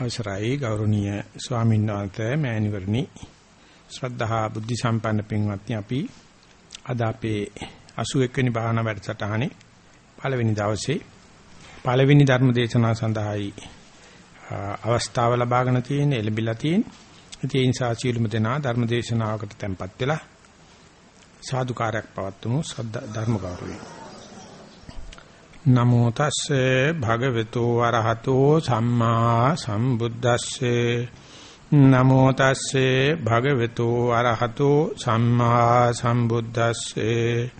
අවසරයි ගෞරවනීය ස්වාමීන් වහන්සේ මෑණිවරණි ශ්‍රද්ධහා බුද්ධ සම්පන්න පින්වත්නි අපි අද අපේ 81 වෙනි භාවනා වැඩසටහනේ පළවෙනි දවසේ පළවෙනි ධර්ම දේශනාව සඳහායි අවස්ථාව ලබාගෙන තියෙන එළඹිලා තියෙන. ඒ නිසා සියලුම දෙනා ධර්ම දේශනාවකට tempත් වෙලා සාදුකාරයක් පවත්වමු සද්ධා ධර්ම ගෞරවයෙන්. නමෝ තස්සේ භගවතු වරහතෝ සම්මා සම්බුද්දස්සේ. නමෝ තස්සේ භගවතු වරහතෝ සම්මා සම්බුද්දස්සේ.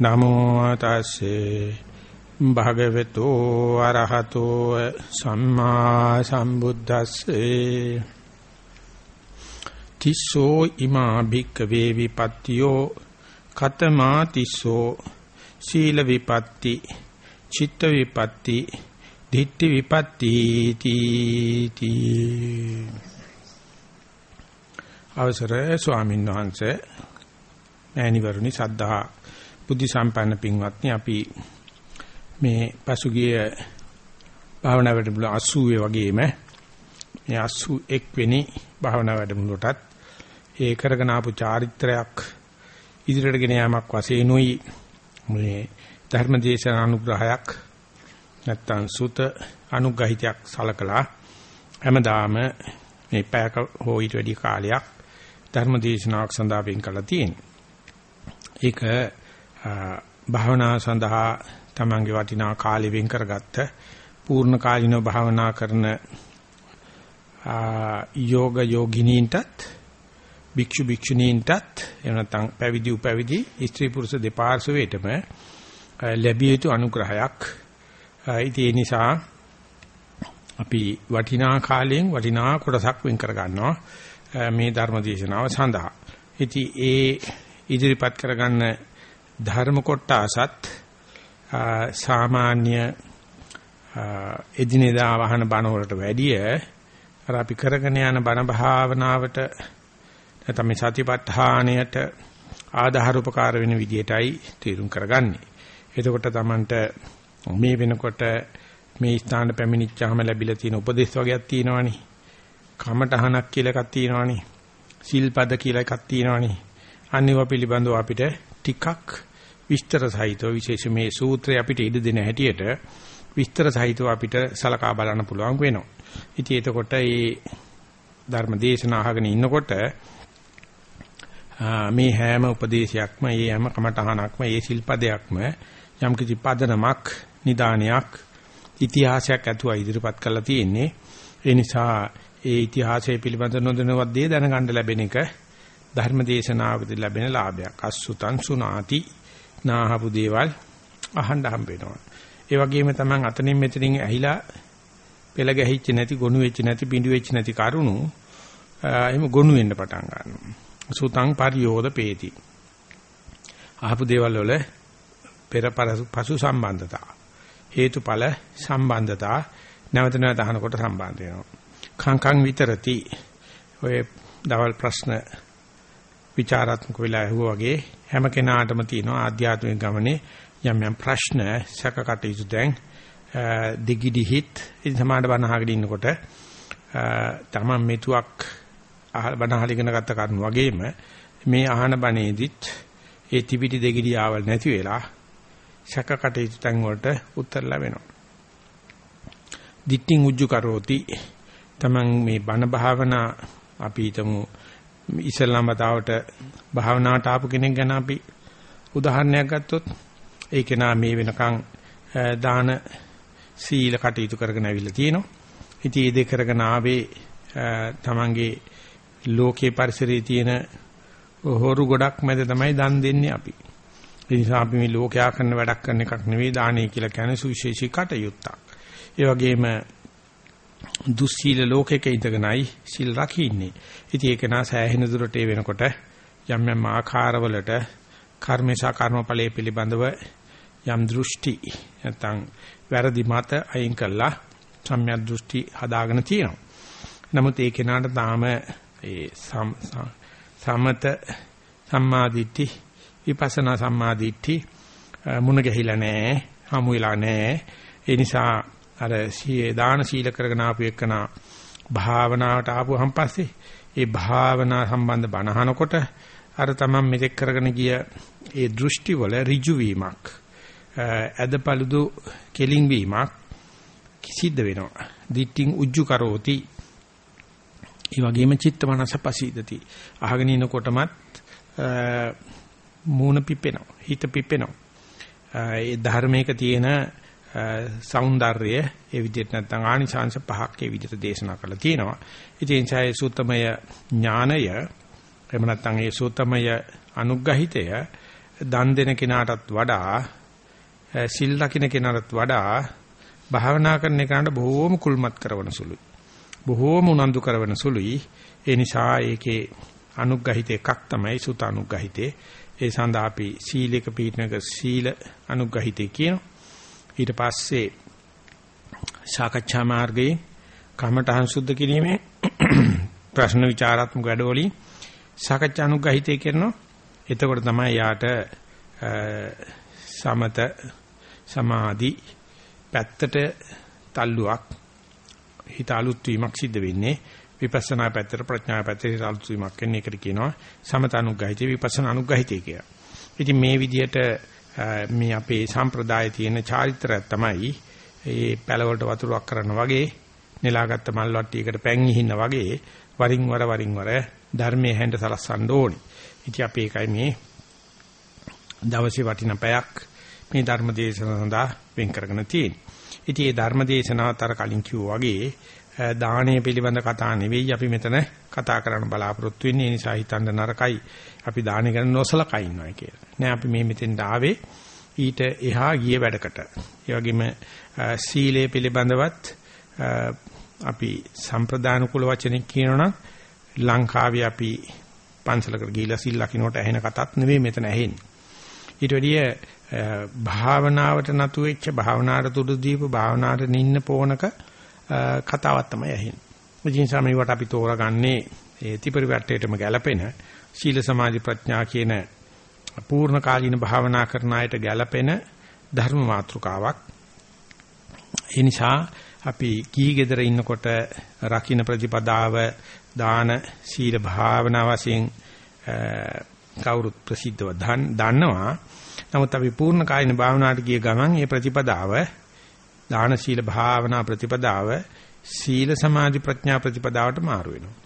නමෝ තස්සේ භගවතු අරහතෝ සම්මා සම්බුද්දස්සේ. තිස්සෝ ඉමා භික්කවේ විපත්තියෝ. කතමා තිස්සෝ. සීල විපatti චිත්ත විපatti දිට්ඨි විපatti තී අවසර ස්වාමීන් වහන්සේ මෑණිවරුනි සද්ධා බුද්ධ සම්පන්න පින්වත්නි අපි මේ පසුගිය භාවනා වැඩමුළු 80 වගේම මේ 81 වෙනි භාවනා වැඩමුළුවටත් ඒ කරගෙන ආපු චාරිත්‍රයක් ඉදිරියට ගෙන යාමක් වශයෙන් උයි මේ ධර්මදේශන අනුග්‍රහයක් නැත්තම් සුත අනුග්‍රහිතයක් සලකලා හැමදාම මේ පැයක හෝ ඊට වැඩි කාලයක් ධර්මදේශනාවක් සඳහා වෙන් කළා තියෙනවා. ඒක භාවනා සඳහා තමන්ගේ වටිනා කාලෙ වෙන් කරගත්ත පූර්ණ කාලිනව භාවනා කරන යෝග යෝගිනීන්ටත් භික්ෂු භික්ෂුණීන්ටත් එහෙම නැත්නම් පැවිදි උපැවිදි ස්ත්‍රී පුරුෂ දෙපාර්ශ්වයටම ලැබිය යුතු අනුග්‍රහයක්. ඒ නිසා අපි වටිනා කාලයෙන් වටිනා කොටසක් වෙන් කර ගන්නවා මේ ධර්ම දේශනාව සඳහා. ඉතින් ඒ ඉදිරිපත් කරගන්න ධර්ම කොටසත් සාමාන්‍ය එදිනෙදා වහන බණ වලට වැඩිය අර අපි කරගෙන යන බණ භාවනාවට නැත්නම් මේ සතිපට්ඨානයට ආධාර උපකාර වෙන විදියටයි තීරුම් කරගන්නේ. එතකොට Tamanට මේ වෙනකොට මේ ස්ථාන පැමිණිච්චාම ලැබිලා තියෙන උපදේශ වගේක් තියෙනවනේ. කමටහනක් කියලා එකක් තියෙනවනේ. සිල්පද කියලා එකක් තියෙනවනේ. අනිව පිළිබඳව අපිට ටිකක් විස්තර සහිතව විශේෂ මේ සූත්‍රය අපිට ඉඩ දෙන හැටියට විස්තර සහිතව අපිට සලකා බලන්න පුළුවන් වෙනවා. ඉතින් එතකොට මේ ධර්ම දේශන අහගෙන ඉන්නකොට මේ හැම උපදේශයක්ම, මේ හැම කමඨහනක්ම, මේ ශිල්පදයක්ම යම් කිසි පදනමක්, නිදානයක්, ඉතිහාසයක් ඇතුව ඉදිරිපත් කරලා තියෙන්නේ. ඒ නිසා ඒ ඉතිහාසය පිළිබඳ නොදැනුවත් දේ දැනගන්න ලැබෙන එක ධර්ම දේශනාවකදී ලැබෙන ලාභයක්. අසුතං සුනාති නාහපු දේවල් අහන්න හම්බ වෙනවා. ඒ වගේම තමන් අතනින් මෙතනින් ඇහිලා පෙළ ගැහිච්ච නැති, ගොනු වෙච්ච නැති, බිඳු වෙච්ච නැති කරුණු එහෙම ගොනු වෙන්න පටන් ගන්නවා. සුතං පරියෝද පේති. අහපු දේවල් වල පෙර පසු සම්බන්ධතා. හේතුඵල සම්බන්ධතා නැවත නැවත අහනකොට සම්බන්ධ වෙනවා. කංකං විතරති ඔය දවල් ප්‍රශ්න විචාරාත්මක වෙලා ඇහුවා වගේ හැම කෙනාටම තියෙනවා ආධ්‍යාත්මික ගමනේ යම් යම් ප්‍රශ්න සකකටයුතු දැන් දිගිදිහිත් සමාඩ බණහගෙන ඉන්නකොට තමන් මෙතුවක් බණහල ඉගෙන ගත්ත කරුණු වගේම මේ අහන බණේදිත් ඒ ත්‍රිපිටි දෙගිඩියාවල් නැති වෙලා ශක කටයුතු තැන් වලට උත්තර ලැබෙනවා. දිට්ඨින් උජ්ජු කරෝති තමන් මේ බණ භාවනා අපි හිතමු ඉස්ලාම මතාවට භාවනාවට ආපු කෙනෙක් ගැන අපි උදාහරණයක් ගත්තොත් ඒ කෙනා මේ වෙනකන් දාන සීල කටයුතු කරගෙන අවිල්ල තියෙනවා. ඉතින් ඒ දෙක කරගෙන ආවේ තමන්ගේ ලෝකේ පරිසරයේ තියෙන හොරු ගොඩක් මැද තමයි දන් දෙන්නේ අපි. ඒ නිසා අපි මේ ලෝකයා කරන වැඩක් කරන එකක් නෙවෙයි දානේ කියලා කියන්නේ සුවිශේෂී කටයුත්තක්. ඒ වගේම දුස්සීල ලෝකයක ඉඳගෙනයි සිල් රකින්නේ. ඉතින් ඒක නා සෑහෙන දුරට ඒ වෙනකොට යම් යම් ආකාරවලට කර්මේශා කර්මඵලයේ පිළිබඳව යම් දෘෂ්ටි නැත්නම් වැරදි මත අයින් කළා සම්‍යක් දෘෂ්ටි හදාගෙන තියෙනවා. නමුත් ඒ කෙනාට තාම ඒ සමත සම්මාදිට්ඨි විපස්සනා සම්මාදිට්ඨි මුණ ගැහිලා නැහැ හමු වෙලා නැහැ ඒ නිසා අර සීයේ දාන සීල කරගෙන ආපු එකනා භාවනාවට ආපුවහන් පස්සේ ඒ භාවනා සම්බන්ධ බණහනකොට අර තමන් මෙතෙක් කරගෙන ගිය ඒ දෘෂ්ටි වල ඍජු වීමක් අදපළුදු කෙලින් වීමක් සිද්ධ වෙනවා. දිට්ඨින් උජ්ජු කරෝති. ඒ වගේම චිත්ත මනස පසීදති. අහගෙන ඉනකොටමත් මූණ පිපෙනවා. හිත පිපෙනවා. ඒ ධර්මයක තියෙන సౌందර්යය ඒ විදිහට නැත්නම් ආනිසංශ පහක් ඒ විදිහට දේශනා කරලා තියෙනවා. ඉතින් ඒ සූතමය ඥානය එහෙම නැත්නම් ඒ සූතමය අනුග්‍රහිතය දන් දෙන කෙනාටත් වඩා සිල් රකින්න කෙනාටත් වඩා භාවනා කරන එකට බොහෝම කුල්මත් කරන සුළුයි. බොහෝම උනන්දු කරන සුළුයි. ඒ නිසා ඒකේ අනුග්‍රහිත එකක් තමයි සුත අනුග්‍රහිතේ. ඒ සඳහා අපි සීලයක පිළිනක සීල අනුග්‍රහිතේ කියනවා. ඊට පස්සේ සාකච්ඡා මාර්ගයේ කමඨහං සුද්ධ කිරීමේ ප්‍රශ්න විචාරාත්මක වැඩවලින් සාකච්ඡා අනුග්‍රහිතය කරනවා. එතකොට තමයි යාට සමත සමාධි පැත්තට තල්ලුවක් හිත අලුත් වීමක් සිද්ධ වෙන්නේ විපස්සනා පැත්තට ප්‍රඥා පැත්තට අලුත් වීමක් වෙන්නේ ඒකට කියනවා සමත අනුග්‍රහිතය විපස්සනා අනුග්‍රහිතය කියලා. ඉතින් මේ විදිහට මේ අපේ සම්ප්‍රදායේ තියෙන චාරිත්‍රය තමයි ඒ පැලවලට වතුරක් කරන වගේ නෙලාගත්ත මල් වට්ටියකට පැන් ඉහින්න වගේ වරින් වර වරින් වර ධර්මයේ හැඳ සලස්සන්න ඕනේ. ඉතින් අපි ඒකයි මේ දවසේ වටින පැයක් මේ ධර්ම දේශන සඳහා වෙන් කරගෙන තියෙන්නේ. ඉතින් මේ ධර්ම දේශනාවත් අර කලින් කිව්වා වගේ දානය පිළිබඳ කතා නෙවෙයි අපි මෙතන කතා කරන්න බලාපොරොත්තු වෙන්නේ. ඒ නිසා හිතන්න නරකයි අපි දානය ගැන නොසලකා ඉන්නවා කියලා. නෑ අපි මේ මෙතෙන්ට ආවේ ඊට එහා ගිය වැඩකට. ඒ වගේම සීලය පිළිබඳවත් අපි සම්ප්‍රදාන කුල වචනෙන් කියනවනම් ලංකාවේ අපි පන්සලකට ගිහිලා සිල් ලකිනකොට ඇහෙන කතාවක් නෙවෙයි මෙතන ඇහෙන්නේ. ඊට වැඩිය භාවනාවට නතු වෙච්ච භාවනාවට තුඩු දීපු භාවනාවට නින්න පොණක කතාවක් තමයි ඇහෙන්නේ. ඒ නිසා මේවට අපි තෝරාගන්නේ ඒ ත්‍රිපරිවර්තයටම ගැලපෙන සීල සමාධි ප්‍රඥා කියන පූර්ණ කාලීන භාවනා කරන අයට ගැලපෙන ධර්ම මාතෘකාවක්. ඒ නිසා අපි කී gedara ඉන්නකොට රකින්න ප්‍රතිපදාව දාන සීල භාවනා වශයෙන් කවුරුත් ප්‍රසිද්ධව දන්නවා. නමුත් අපි පූර්ණ කායින භාවනාවට ගිය ගමන් මේ ප්‍රතිපදාව දාන සීල භාවනා ප්‍රතිපදාව සීල සමාධි ප්‍රඥා ප්‍රතිපදාවට මාරු වෙනවා.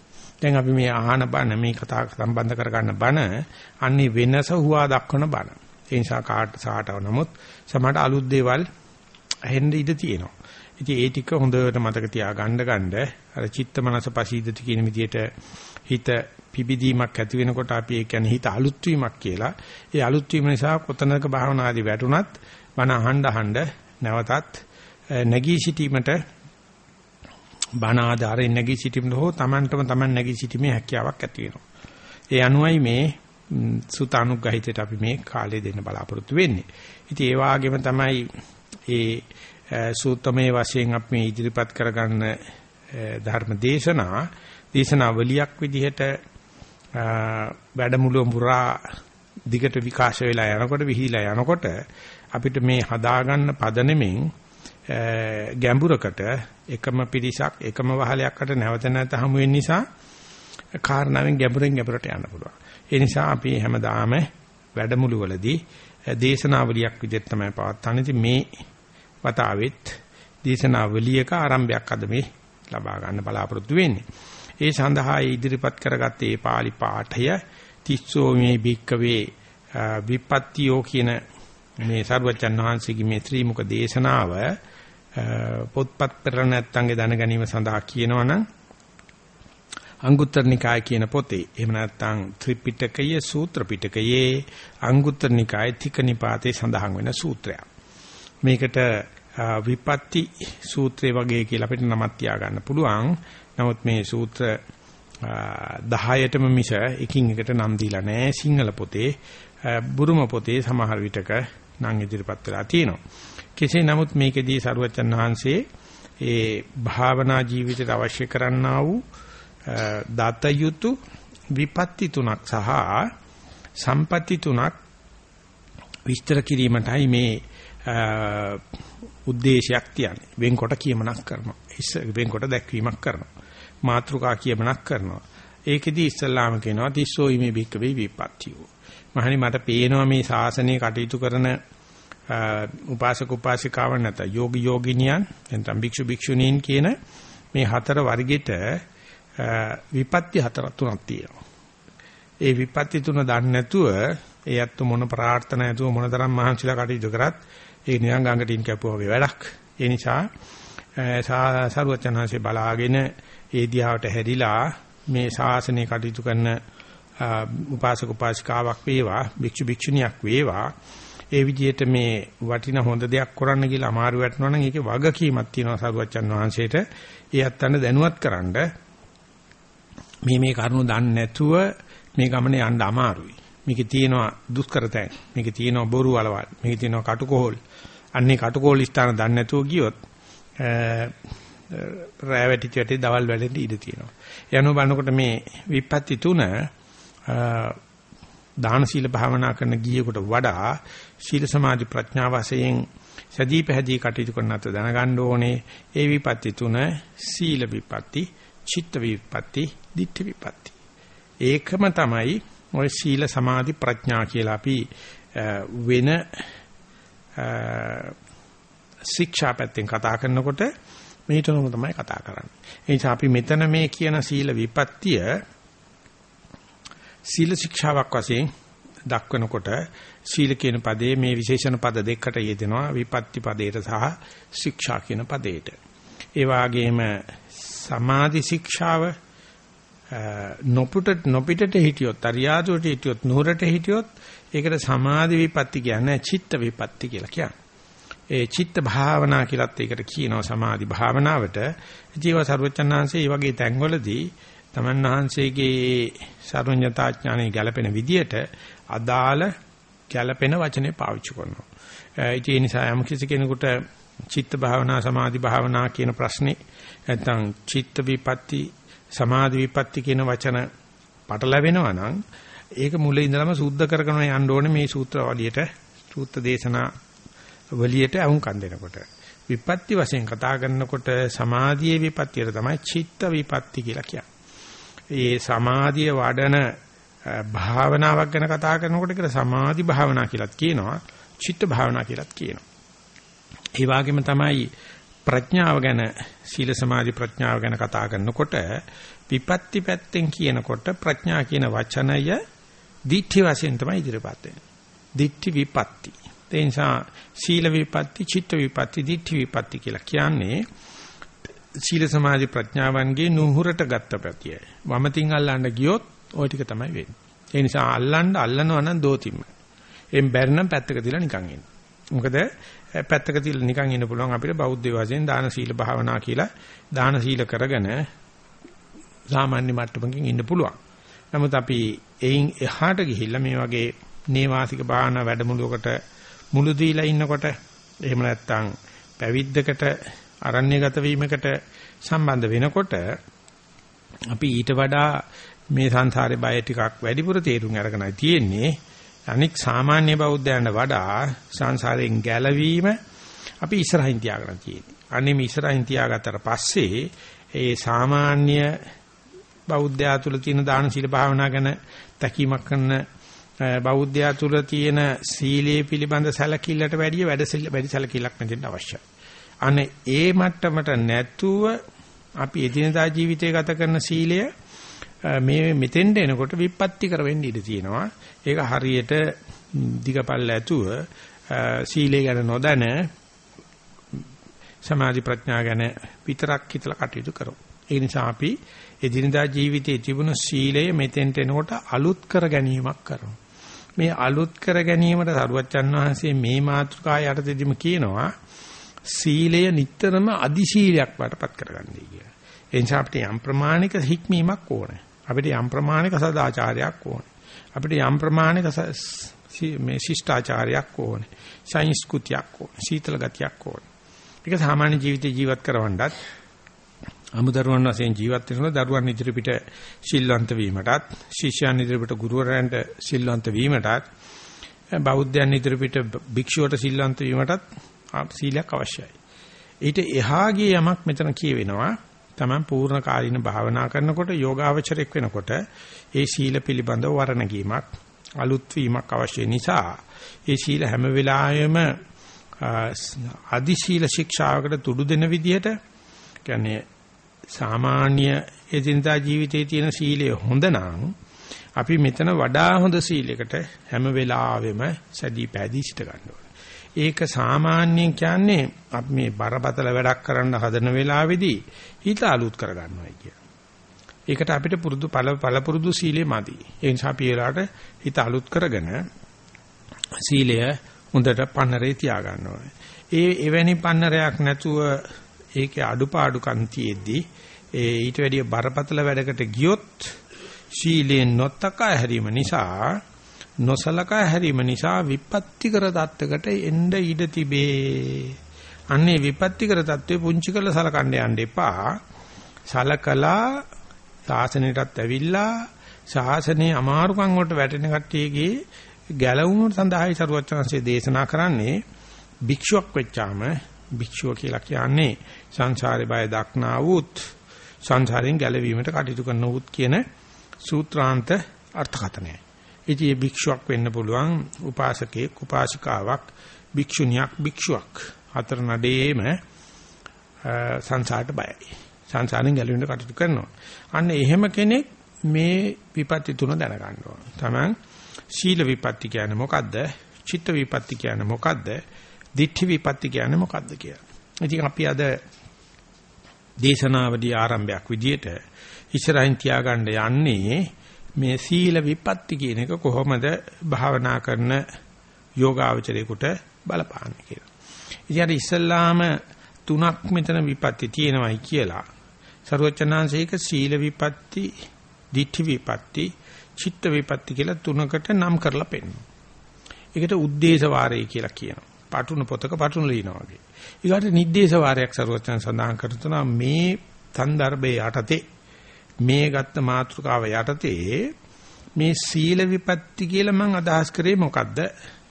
දැන් අපි මේ ආහන බණ මේ කතා සම්බන්ධ කරගන්න බණ අන්නේ වෙනස හුවා දක්වන බණ. ඒ නිසා කාට සාටව නමුත් සමහරට අලුත් දේවල් ඇහෙන්න ඉඩ තියෙනවා. ඉතින් ඒ ටික හොඳට මතක තියාගන්න ගන්න අර චිත්ත මනස පසීදති කියන විදිහට හිත පිබිදීමක් ඇති වෙනකොට අපි ඒ කියන්නේ හිත අලුත් වීමක් කියලා. ඒ අලුත් වීම නිසා කොතනක භාවනාදී වැටුණත් බණ අහන්න අහන්න නැවතත් නැගී සිටීමට බණ ආධාරයෙන් නැගී සිටීමට හෝ Tamanටම Taman නැගී සිටීමේ හැකියාවක් ඇති වෙනවා. ඒ අනුවයි මේ සුතානුග්‍රහිතයට අපි මේ කාලය දෙන්න බලාපොරොත්තු වෙන්නේ. ඉතින් ඒ වාගේම තමයි ඒ සූත්‍රමේ වශයෙන් අපි මේ ඉදිරිපත් කරගන්න ධර්ම දේශනා දේශනාවලියක් විදිහට වැඩමුළුව පුරා දිගට විකාශ වෙලා යනකොට විහිලා යනකොට අපිට මේ හදාගන්න පදනෙමින් ගැඹුරකට එකම පිරිසක් එකම වහලයක්කට නැවත නැවත හමු වෙන නිසා කාරණාවෙන් ගැඹුරෙන් ගැඹුරට යන්න පුළුවන්. ඒ නිසා අපි හැමදාම වැඩමුළු වලදී දේශනාවලියක් විදිහට තමයි පවත්වන්නේ. මේ වතාවෙත් දේශනාවලියක ආරම්භයක් අද මේ ලබා ගන්න බලාපොරොත්තු වෙන්නේ. ඒ සඳහා ඉදිරිපත් කරගත්තේ පාලි පාඨය තිස්සෝ මේ භික්කවේ විපත්තියෝ කියන මේ සරුවචන් වහන්සේගේ මේ ත්‍රිමුඛ දේශනාව පොත්පත් පෙර නැත්තන්ගේ දැන ගැනීම සඳහා කියනවනම් අංගුත්තර නිකාය කියන පොතේ එහෙම නැත්නම් ත්‍රිපිටකයේ සූත්‍ර පිටකයේ අංගුත්තර නිකායේ තික නිපාතේ සඳහන් වෙන සූත්‍රයක්. මේකට විපත්ති සූත්‍රය වගේ කියලා අපිට නමක් තියාගන්න පුළුවන්. නමුත් මේ සූත්‍ර 10ටම මිස එකින් එකට නම් දීලා නැහැ සිංහල පොතේ බුරුම පොතේ සමහර විටක නම් ඉදිරිපත් වෙලා තියෙනවා. කෙසේ නමුත් මේකෙදී සරුවචන් වහන්සේ ඒ භාවනා ජීවිතයට අවශ්‍ය කරන්නා වූ දත යුතු විපත්ති තුනක් සහ සම්පatti තුනක් විස්තර කිරීමටයි මේ උද්දේශයක් තියන්නේ. වෙන්කොට කියමනක් කරනවා. වෙන්කොට දැක්වීමක් කරනවා. මාත්‍රිකා කියමනක් කරනවා. ඒකෙදි ඉස්සල්ලාම කියනවා තිස්සෝ ීමේ බික්කවේ විපත්තියෝ. මහණනි මට පේනවා මේ ශාසනය කටයුතු කරන උපාසක උපාසිකාවන් නැත යෝගි යෝගිනියන් එතන භික්ෂු භික්ෂුණීන් කියන මේ හතර වර්ගෙට විපත්ති හතරක් තුනක් තියෙනවා. ඒ විපත්ති තුන දන්නේ නැතුව ඒ අත්තු මොන ප්‍රාර්ථනා නැතුව මොනතරම් මහන්සිලා කටයුතු කරත් ඒ නිකන් ගඟටින් කැපුවා වගේ වැඩක්. ඒ නිසා සරුවචනහන්සේ බලාගෙන ඒ දිහාවට හැරිලා මේ ශාසනය කටයුතු කරන උපාසක උපාසිකාවක් වේවා භික්ෂු භික්ෂුණියක් වේවා ඒ විදිහට මේ වටින හොඳ දෙයක් කරන්න කියලා අමාරු වැටෙනවා නම් ඒකේ වගකීමක් තියෙනවා සරුවචන් වහන්සේට ඒ අත්තන්න දැනුවත් කරන්න මේ මේ කරුණු දන්නේ නැතුව මේ ගමනේ යන්න අමාරුයි. මේකේ තියෙනවා දුෂ්කරතයන්. මේකේ තියෙනවා බොරු වලවල්. මේකේ තියෙනවා කටුකොහල්. අන්නේ කටුකොහල් ස්ථාන දන්නේ නැතුව ගියොත් රෑ වැටිච්ච වැටේ දවල් වැටෙන්න ඉඩ තියෙනවා. යනු බලනකොට මේ විපත්ති තුන දාන සීල භාවනා කරන ගියෙකුට වඩා සීල සමාධි ප්‍රඥා වශයෙන් සදී පැහැදී කටයුතු කරන අත දැනගන්න ඕනේ ඒ විපත්ති තුන සීල විපත්ති, චිත්ත විපත්ති, ditthi විපත්ති. ඒකම තමයි ඔය සීල සමාධි ප්‍රඥා කියලා අපි වෙන ශික්ෂා පැත්තෙන් කතා කරනකොට මේ තුනම තමයි කතා කරන්නේ. ඒ නිසා අපි මෙතන මේ කියන සීල විපත්තිය සීල ශික්ෂාවක් වශයෙන් දක්වනකොට සීල කියන පදේ මේ විශේෂණ පද දෙකකට යෙදෙනවා විපත්ති පදයට සහ ශික්ෂා කියන පදයට. ඒ වගේම සමාධි ශික්ෂාව නොපුට නොපිටට හිටියොත් අරියාදුවට හිටියොත් නුහරට හිටියොත් ඒකට සමාධි විපත්ති කියන්නේ චිත්ත විපත්ති කියලා කියන්නේ. ඒ චිත්ත භාවනා කියලත් ඒකට කියනවා සමාධි භාවනාවට. ජීව සර්වචන්නාංශේ මේ වගේ තැන්වලදී තමන් වහන්සේගේ සර්වඥතා ඥානෙ ගැලපෙන විදියට අදාළ ගැලපෙන වචනේ පාවිච්චි කරනවා. ඒ නිසා යම් කිසි කෙනෙකුට චිත්ත භාවනා සමාධි භාවනා කියන ප්‍රශ්නේ නැත්නම් චිත්ත විපatti සමාධි විපatti කියන වචන පටලැවෙනවා නම් ඒක මුලින් ඉඳලම සුද්ධ කරගෙන යන්න ඕනේ මේ සූත්‍ර වලියට සූත්‍ර දේශනා වලියට අහුම්කම් දෙනකොට විපatti වශයෙන් කතා කරනකොට සමාධියේ විපත්තියට තමයි චිත්ත විපatti කියලා කියන්නේ. ඒ සමාධිය වඩන භාවනාවක් ගැන කතා කරනකොට ඒක සමාධි භාවනා කියලාත් කියනවා චිත්ත භාවනා කියලාත් කියනවා. ඒ වගේම තමයි ප්‍රඥාව ගැන සීල සමාධි ප්‍රඥාව ගැන කතා කරනකොට විපත්ති පැත්තෙන් කියනකොට ප්‍රඥා කියන වචනය දිට්ඨි වශයෙන් තමයි ඉදිරිපත් වෙන්නේ. දිට්ඨි විපත්ති. ඒ නිසා සීල විපත්ති, චිත්ත විපත්ති, දිට්ඨි විපත්ති කියලා කියන්නේ සීල සමාධි ප්‍රඥාවන්ගේ නුහුරට ගත්ත පැතිය. වමතින් අල්ලන්න ගියොත් ওই ටික තමයි වෙන්නේ. ඒ නිසා අල්ලන්න අල්ලනවා නම් දෝතිම්ම. එම් බැරනම් පැත්තක තියලා නිකන් ඉන්න. මොකද පැත්තක තියලා නිකන් ඉන්න පුළුවන් අපිට බෞද්ධ වශයෙන් දාන සීල භාවනා කියලා දාන සීල කරගෙන සාමාන්‍ය මට්ටමකින් ඉන්න පුළුවන්. නමුත් අපි එයින් එහාට ගිහිල්ලා මේ වගේ නේවාසික භාවනා වැඩමුළුවකට මුළු දීලා ඉන්නකොට එහෙම නැත්නම් පැවිද්දකට අරණ්‍යගත වීමකට සම්බන්ධ වෙනකොට අපි ඊට වඩා මේ සංසාරේ බය ටිකක් වැඩිපුර තේරුම් අරගෙනයි තියෙන්නේ අනික් සාමාන්‍ය බෞද්ධයන්ට වඩා සංසාරයෙන් ගැලවීම අපි ඉස්සරහින් තියාගෙන තියෙන්නේ. අනේ මේ ඉස්සරහින් තියාගත්තට පස්සේ ඒ සාමාන්‍ය බෞද්ධයා තුල තියෙන දාන සීල භාවනා ගැන තැකීමක් කරන බෞද්ධයා තුල තියෙන සීලයේ පිළිබඳ සැලකිල්ලට වැඩිය වැඩ වැඩි සැලකිල්ලක් මෙතෙන් අවශ්‍යයි. අනේ ඒ මට්ටමට නැතුව අපි එදිනදා ජීවිතය ගත කරන සීලය මේ මෙතෙන්ට එනකොට විපත්ති කර වෙන්න ඉඩ තියෙනවා. ඒක හරියට දිගපල්ල ඇතුව සීලය ගැන නොදැන සමාධි ප්‍රඥා ගැන විතරක් හිතලා කටයුතු කරමු. ඒ නිසා අපි එදිනදා ජීවිතයේ තිබුණු සීලය මෙතෙන්ට එනකොට අලුත් කර ගැනීමක් කරමු. මේ අලුත් කර ගැනීමට සරුවච්චන් වහන්සේ මේ මාතෘකාව යටතේදීම කියනවා සීලය නිටතරම අදි සීලයක් වටපත් කරගන්නයි කියලා. ඒ නිසා අපිට යම් ප්‍රමාණික හික්මීමක් ඕනේ. අපිට යම් ප්‍රමාණික සදාචාරයක් ඕනේ. අපිට යම් ප්‍රමාණික මේ ශිෂ්ටාචාරයක් ඕනේ. සංස්කෘතියක් ඕනේ. සීතල ගතියක් ඕනේ. ඒක සාමාන්‍ය ජීවිතේ ජීවත් කරවන්නත් අමුදරුවන් වශයෙන් ජීවත් වෙනකොට දරුවන් ඉදිරිපිට සිල්වන්ත වීමටත් ශිෂ්‍යයන් ඉදිරිපිට ගුරුවරයන්ට සිල්වන්ත වීමටත් බෞද්ධයන් ඉදිරිපිට භික්ෂුවට සිල්වන්ත වීමටත් සීලයක් අවශ්‍යයි. ඊට එහා ගිය යමක් මෙතන කියවෙනවා Taman පූර්ණ කාලීන භාවනා කරනකොට යෝගාවචරයක් වෙනකොට ඒ සීල පිළිබඳව වර්ණගීමක් අලුත් වීමක් අවශ්‍ය නිසා ඒ සීල හැම වෙලාවෙම අදි සීල ශික්ෂාවකට තුඩු දෙන විදිහට කියන්නේ සාමාන්‍ය එදිනදා ජීවිතයේ තියෙන සීලය හොඳ නම් අපි මෙතන වඩා හොඳ සීලයකට හැම වෙලාවෙම සැදී පැදී සිට ගන්න ඒක සාමාන්‍යයෙන් කියන්නේ අපි මේ බරපතල වැඩක් කරන්න හදන වෙලාවේදී හිත අලුත් කර ගන්නවායි කියන. ඒකට අපිට පුරුදු පළ පළ පුරුදු සීලෙ මදි. ඒ නිසා අපි ඒලාට හිත අලුත් කරගෙන සීලය හොඳට පන්නරේ තියා ගන්න ඕනේ. ඒ එවැනි පන්නරයක් නැතුව ඒකේ අඩුපාඩුකම් තියෙද්දි ඒ ඊට වැඩිය බරපතල වැඩකට ගියොත් ශීලයෙන් නොතකා හැරීම නිසා නොසලකා හැරීම නිසා විපත්තිකර தත්වකට එන්න ඉඩ තිබේ. අන්නේ විපත්තිකර தත්වේ පුංචි කරලා සලකන්න යන්න එපා. සලකලා සාසනයටත් ඇවිල්ලා ශාසනයේ අමාරුකම් වලට වැටෙන කට්ටියගේ ගැලවුම සඳහායි සරුවචනන්සේ දේශනා කරන්නේ භික්ෂුවක් වෙච්චාම භික්ෂුව කියලා කියන්නේ සංසාරේ බය දක්නා වූත් සංසාරයෙන් ගැලවීමට කටයුතු කරන වූත් කියන සූත්‍රාන්ත අර්ථකථනයයි. ඉතින් මේ භික්ෂුවක් වෙන්න පුළුවන් උපාසකෙක් උපාසිකාවක් භික්ෂුණියක් භික්ෂුවක් හතර නඩේම සංසාරට බයයි. සංසාරයෙන් ගැලවෙන්න කටයුතු කරනවා. අන්න එහෙම කෙනෙක් මේ විපත්ති තුන දැනගන්න ඕන. තමන් සීල විපත්ති කියන්නේ මොකද්ද? චිත්ත විපත්ති කියන්නේ මොකද්ද? දිඨි විපත්ති කියන්නේ මොකද්ද කියලා. ඉතින් අපි අද දේශනාවදී ආරම්භයක් විදියට ඉස්සරහින් තියාගන්න යන්නේ මේ සීල විපatti කියන එක කොහොමද භාවනා කරන යෝගාවචරයෙකුට බලපාන්නේ කියලා. ඉතින් ඉස්සල්ලාම තුනක් මෙතන විපatti තියෙනවායි කියලා. සරුවචනාංශයක සීල විපatti, ditthi විපatti, චිත්ත විපatti කියලා තුනකට නම් කරලා පෙන්නනවා. ඒකට උද්දේශ වාරය කියලා කියනවා. පාටුන පොතක පාටුන ලියනවා වගේ. ඊගාට නිද්දේශ වාරයක් සරුවචන සඳහන් කරනවා මේ සන්දර්භයේ යටතේ මේ ගත්ත මාතෘකාව යටතේ මේ සීල විපatti කියලා මම අදහස් කරේ මොකද්ද?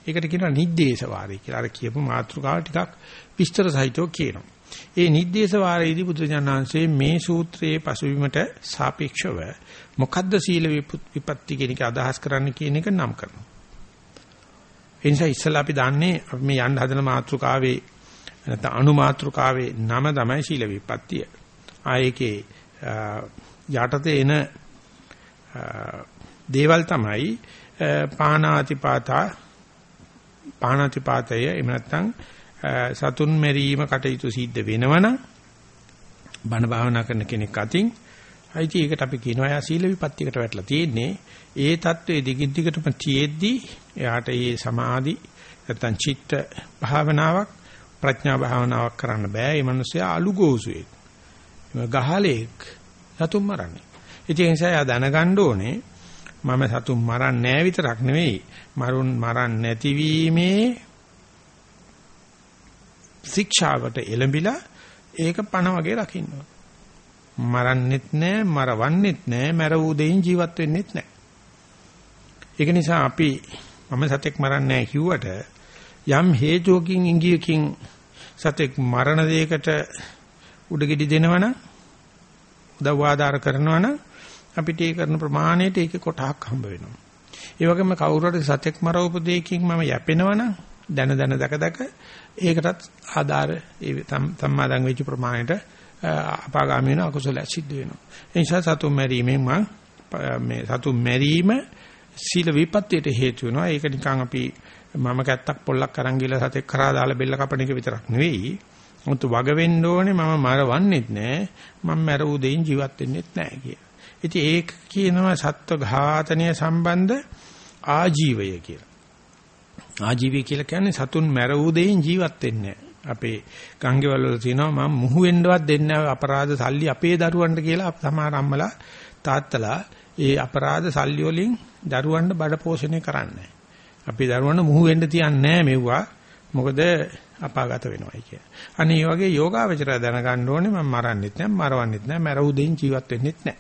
ඒකට කියනවා නිද්දේශවාරය කියලා. අර කියපු මාතෘකාව ටිකක් විස්තර සහිතව කියනවා. ඒ නිද්දේශවාරයේදී බුදුජානහන්සේ මේ සූත්‍රයේ පසුබිමට සාපේක්ෂව මොකද්ද සීල විපatti කියන එක අදහස් කරන්න කියන එක නම් කරනවා. ඒ නිසා ඉස්සලා අපි දන්නේ මේ යන්න හදන මාතෘකාවේ නැත්නම් අනු මාතෘකාවේ නම තමයි සීල විපත්තිය. ආයේකේ යටතේ එන දේවල් තමයි පානාතිපාතා පානාතිපාතය එහෙම නැත්නම් සතුන් මෙරීම කටයුතු සිද්ධ වෙනවනම් බණ භාවනා කරන කෙනෙක් අතින් අයිති ඒකට අපි කියනවා යා සීල විපත්තියකට වැටලා තියෙන්නේ. ඒ தત્ත්වයේ දිගින් දිගටම තියෙද්දි එයාට මේ සමාධි නැත්නම් චිත්ත භාවනාවක් ප්‍රඥා භාවනාවක් කරන්න බෑ. මේ මිනිස්සයා අලුගෝසුවෙක්. ගහලෙක්. සතුන් මරන්නේ. ඉතින් ඒ නිසා යා දැනගන්න ඕනේ මම සතුන් මරන්නේ නෑ විතරක් නෙවෙයි. මරුන් මරන්නේ නැතිවීමේ ශික්ෂාවට එළඹිලා ඒක පණ වගේ රකින්න මරන්නෙත් නෑ මරවන්නෙත් නෑ මැරවූ දෙයින් ජීවත් වෙන්නෙත් නෑ ඒක නිසා අපි මම සතෙක් මරන්නේ නෑ කිව්වට යම් හේතුවකින් ඉංගියකින් සතෙක් මරණ දෙයකට උඩගෙඩි දෙනවනම් උදව් ආධාර කරනවනම් අපිට ඒ කරන ප්‍රමාණයට ඒකේ කොටහක් හම්බ වෙනවා. ඒ වගේම කවුරු හරි සතෙක් මරවපු දෙයකින් මම යැපෙනවනම් දන දන දක දක ඒකටත් ආධාර ඒ සම්මාදන් වෙච්ච ප්‍රමාණයට අපාගාමී වෙන අකුසල සිද්ධ වෙනවා. ඒ නිසා සතුන් මැරීමෙන් මම මේ සතුන් මැරීම සීල විපත්තියට හේතු වෙනවා. ඒක නිකන් අපි මම කැත්තක් පොල්ලක් අරන් ගිහලා සතෙක් කරා දාලා බෙල්ල කපන එක විතරක් නෙවෙයි. මුතු වග වෙන්න ඕනේ මම මරවන්නෙත් නෑ. මම මැරූ දෙයින් ජීවත් වෙන්නෙත් නෑ කියලා. ඉතින් ඒක කියනවා සත්ව ඝාතනය සම්බන්ධ ආජීවය කියලා. ආජීවය කියලා කියන්නේ සතුන් මැරවූ දෙයින් ජීවත් වෙන්නේ අපේ ගංගේවල වල තියෙනවා මම මුහු වෙන්නවත් දෙන්නේ අපරාධ සල්ලි අපේ දරුවන්ට කියලා සමහර අම්මලා තාත්තලා ඒ අපරාධ සල්ලි වලින් දරුවන්ට බඩ පෝෂණය කරන්නේ. අපි දරුවන්ට මුහු වෙන්න තියන්නේ මෙව්වා. මොකද අපාගත වෙනවයි කිය. අනේ මේ වගේ යෝගාවචරය දැනගන්න ඕනේ මම මරන්නෙත් නෑ මරවන්නෙත් නෑ මැරවු දෙයින් ජීවත් වෙන්නෙත් නෑ.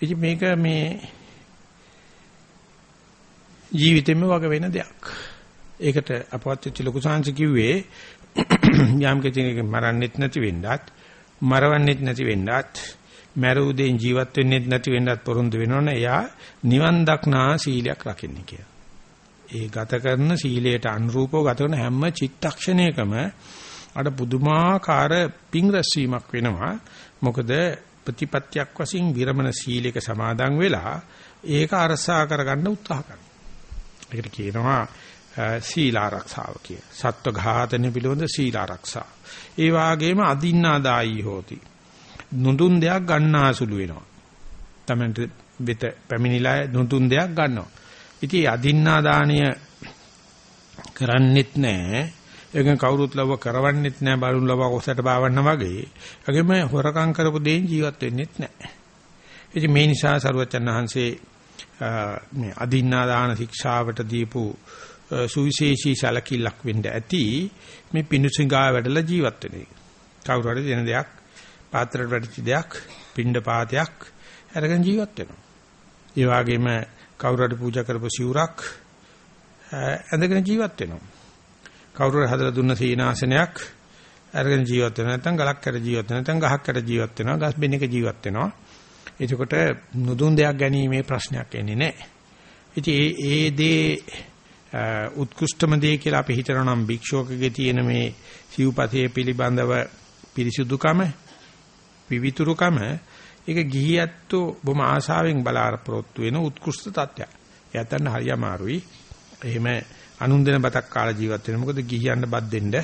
ඉතින් මේක මේ ජීවිතෙම වග වෙන දෙයක්. ඒකට අපවත් වෙච්ච ලොකු සංස කිව්වේ යම් කෙනෙක් මරන්නෙත් නැති වෙන්නත් මරවන්නෙත් නැති වෙන්නත් මරුදෙන් ජීවත් වෙන්නෙත් නැති වෙන්නත් පොරොන්දු වෙනවනේ එයා නිවන් දක්නා සීලයක් රකින්න කියලා. ඒ ගත කරන සීලයට අනුරූපව ගත කරන හැම චිත්තක්ෂණයකම අර පුදුමාකාර පිං රැස්වීමක් වෙනවා. මොකද ප්‍රතිපත්තියක් වශයෙන් විරමණ සීලයක සමාදන් වෙලා ඒක අරසා කරගන්න උත්සාහ කරනවා. ඒකට කියනවා සීල ආරක්ෂාව කිය. සත්ව ඝාතන පිළිබඳ සීල ආරක්ෂා. ඒ වාගේම අදින්නාදායි හෝති. නුදුන් දෙයක් ගන්නාසුළු වෙනවා. තමන්ට වෙත පැමිණිලා නුදුන් දෙයක් ගන්නවා. ඉතින් අදින්නා දාණය කරන්නෙත් නැහැ. ඒකෙන් කවුරුත් ලව කරවන්නෙත් නැහැ. බලුන් ලව කොසට බාවන්න වගේ. ඒගොම හොරකම් කරපු දෙයින් ජීවත් වෙන්නෙත් නැහැ. ඉතින් මේ නිසා සරුවචන් වහන්සේ මේ අදින්නා දාන ශික්ෂාවට දීපු සුවිශේෂී සැලකිල්ලක් වෙන්න ඇති මේ පිණුසිඟා වැඩලා ජීවත් වෙන එක. කවුරු හරි දෙන දෙයක් පාත්‍රයට වැටිච්ච දෙයක් පිණ්ඩ පාතයක් අරගෙන ජීවත් වෙනවා. ඒ වගේම කවුරු හරි පූජා කරපු සිවුරක් ඇඳගෙන ජීවත් වෙනවා. කවුරු හරි හදලා දුන්න සීනාසනයක් අරගෙන ජීවත් වෙනවා. නැත්නම් ගලක් කර ජීවත් වෙනවා. නැත්නම් ගහක් කර ජීවත් වෙනවා. ගස් බෙන්නක ජීවත් වෙනවා. එතකොට නුදුන් දෙයක් ගැනීමේ ප්‍රශ්නයක් එන්නේ නැහැ. ඉතින් ඒ ඒ දේ උත්කෘෂ්ඨම දේ කියලා අපි හිතනවා නම් භික්ෂුවකගේ තියෙන මේ සිව්පතේ පිළිබඳව පිරිසුදුකම විවිතුරුකම ඒක ගිහියත්තු බොම ආශාවෙන් බලාපොරොත්තු වෙන උත්කෘෂ්ඨ තත්ත්වයක්. එයාටන්න හරි අමාරුයි. එහෙම අනුන් දෙන බතක් කාලා ජීවත් වෙන මොකද ගිහියන්න බත් දෙන්න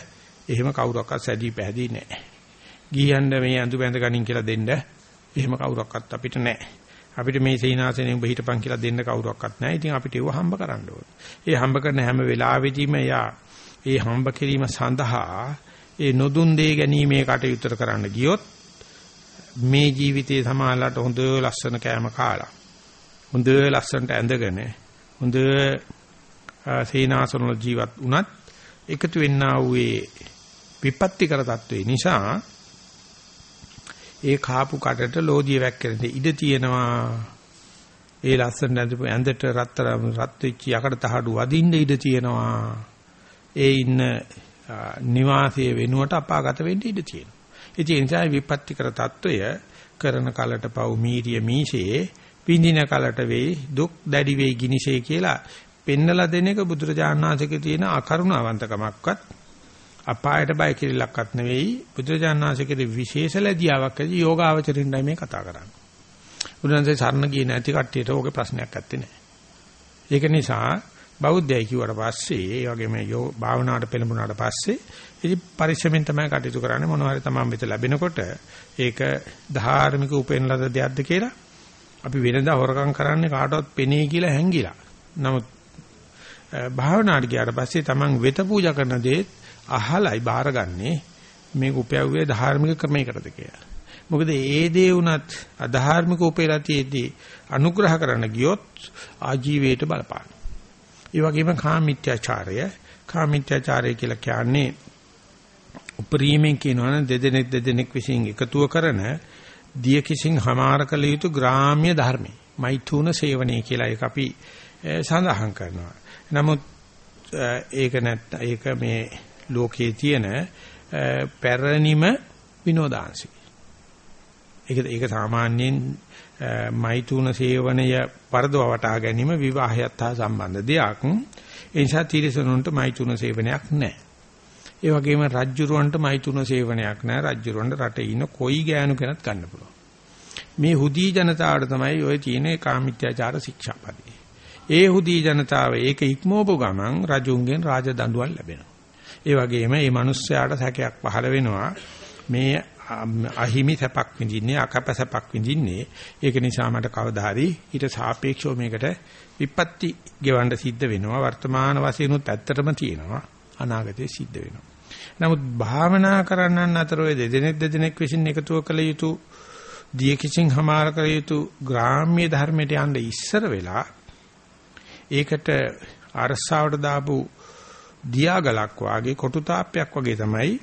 එහෙම කවුරක්වත් සැදී පැහැදී නැහැ. ගිහියන්න මේ අඳු බැඳ ගනින් කියලා දෙන්න එහෙම කවුරක්වත් අපිට නැහැ. අපිට මේ සීනාසනේ උඹ හිටපන් කියලා දෙන්න කවුරක්වත් නැහැ. ඉතින් අපිට ඒව හම්බ කරන්න ඕනේ. ඒ හම්බ කරන හැම වෙලාවෙදීම යා ඒ හම්බ කිරීම සඳහා ඒ නොදුන් දේ ගැනීමේ කටයුතු කරන්න ගියොත් මේ ජීවිතයේ සමාලලට හොඳ ලස්සන කෑම කාලා. හොඳ ලස්සනට ඇඳගෙන හොඳ සීනාසන ජීවත් වුණත් එකතු වෙන්නා වූ ඒ විපත්ති කර තත්වේ නිසා ඒ කාපු කටට ලෝදිය වැක්කෙන ඉඩ තියෙනවා. ඒ ලස්සන ඇඳපු ඇඳට රත්තරන් රත් වෙච්ච යකඩ තහඩු වදින්න ඉඩ තියෙනවා. ඒ ඉන්න නිවාසයේ වෙනුවට අපාගත වෙන්න ඉඩ තියෙනවා. ඉතින් ඒ නිසා විපත්ති කර తত্ত্বය කරන කලට පව් මීරිය මීෂේ විඳින කලට වෙයි දුක් දැඩි වෙයි ගිනිසේ කියලා පෙන්නලා දෙන එක බුදුරජාණන් වහන්සේගේ තියෙන අකරුණාවන්තකමක්වත් අපායට බය කිරිලක්වත් නෙවෙයි බුදුරජාණන් වහන්සේගේ විශේෂ ලැබියාවක් ඇති යෝගාවචරින්ඩයි මේ කතා කරන්නේ. බුදුරජාණන්සේ සරණ ගියේ නැති කට්ටියට ඕකේ ප්‍රශ්නයක් නැත්තේ නෑ. ඒක නිසා බෞද්ධයයි කිව්වට පස්සේ ඒ වගේම යෝ භාවනාවට පෙළඹුණාට පස්සේ ඉතින් පරිශ්‍රමෙන් තමයි කටයුතු කරන්නේ මොනවා හරි තමන් වෙත ලැබෙනකොට ඒක ධාර්මික උපෙන් ලද දෙයක්ද කියලා අපි වෙනදා හොරකම් කරන්නේ කාටවත් පෙනේ කියලා හැංගිලා. නමුත් භාවනාවට ගියාට පස්සේ තමන් වෙත පූජා කරන දේත් අහලයි බාරගන්නේ මේක උපයව්වේ ධාර්මික ක්‍රමයකටද කියලා. මොකද ඒ දේ වුණත් අධාර්මික උපේරතියේදී අනුග්‍රහ කරන්න ගියොත් ආජීවයට බලපාන. ඒ වගේම කාමීත්‍යාචාරය කාමීත්‍යාචාරය කියලා කියන්නේ උපරිමයෙන් කියනවනම් දෙදෙනෙක් දෙදෙනෙක් විසින් එකතුව කරන දිය කිසිං හමාර කළ යුතු ග්‍රාම්‍ය ධර්මයි. මෛතුන සේවනයේ කියලා ඒක අපි සඳහන් කරනවා. නමුත් ඒක නැත්ත ඒක මේ ලෝකයේ තියෙන පැරණිම විනෝදාංශي. ඒක ඒක සාමාන්‍යයෙන් මෛතුන සේවනය පරදව වටහා ගැනීම විවාහයත් හා සම්බන්ධ දෙයක්. ඒ නිසා තිරසනුන්ට මෛතුන සේවනයක් නැහැ. ඒ වගේම රජ්ජුරුවන්ට මෛතුන සේවනයක් නැහැ. රජ්ජුරුවන්ට රටේ ඉන්න කොයි ගෑනු කෙනත් ගන්න පුළුවන්. මේ හුදී ජනතාවට තමයි ඔය තියෙන කාමිත්‍යාචාර ශික්ෂාපදේ. ඒ හුදී ජනතාව ඒක ඉක්මවපු ගමන් රජුන්ගෙන් රාජ දඬුවම් ලැබෙනවා. ඒ වගේම මේ මිනිස්යාට සැකයක් පහළ වෙනවා. මේ අහිමි සැපක් විඳින්නේ අකප සැපක් විඳින්නේ. ඒක නිසා මට කවදා හරි ඊට සාපේක්ෂව මේකට විපත්ති ගෙවන්න සිද්ධ වෙනවා. වර්තමාන වශයෙන් උත් ඇත්තටම තියෙනවා. අනාගතේ සිද්ධ වෙනවා. නමුත් භාවනා කරන්නන් අතර ඔය දෙදෙනෙක් දෙදෙනෙක් විසින් එකතුව කළ යුතු දිය කිසිං හමාර කළ යුතු ග්‍රාම්‍ය ධර්මයට යන්න ඉස්සර වෙලා ඒකට අරසාවට දාපු දියාගලක් වාගේ කොටුතාප්පයක් වගේ තමයි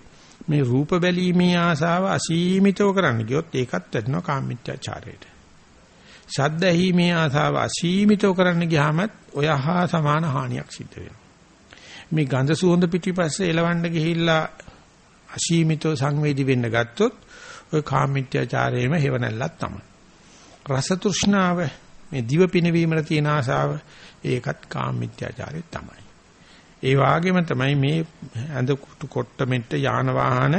මේ රූප බැලීමේ ආසාව අසීමිතව කරන්න ගියොත් ඒකත් වැටෙනවා කාමීත්‍යාචාරයට. ශබ්ද ඇහිීමේ ආසාව අසීමිතව කරන්න ගියාමත් ඔය හා සමාන හානියක් සිද්ධ වෙනවා. මේ ගඳ සුවඳ පිටිපස්සේ එලවන්න ගිහිල්ලා අසීමිතව සංවේදී වෙන්න ගත්තොත් ඔය කාමීත්‍යාචාරයේම හේවණල්ලක් තමයි. රස තෘෂ්ණාව මේ දිව පිනවීමට තියෙන ආසාව ඒකත් කාමීත්‍යාචාරය තමයි. ඒ වාගේම තමයි මේ ඇඳ කොට්ට මෙට්ට යාන වාහන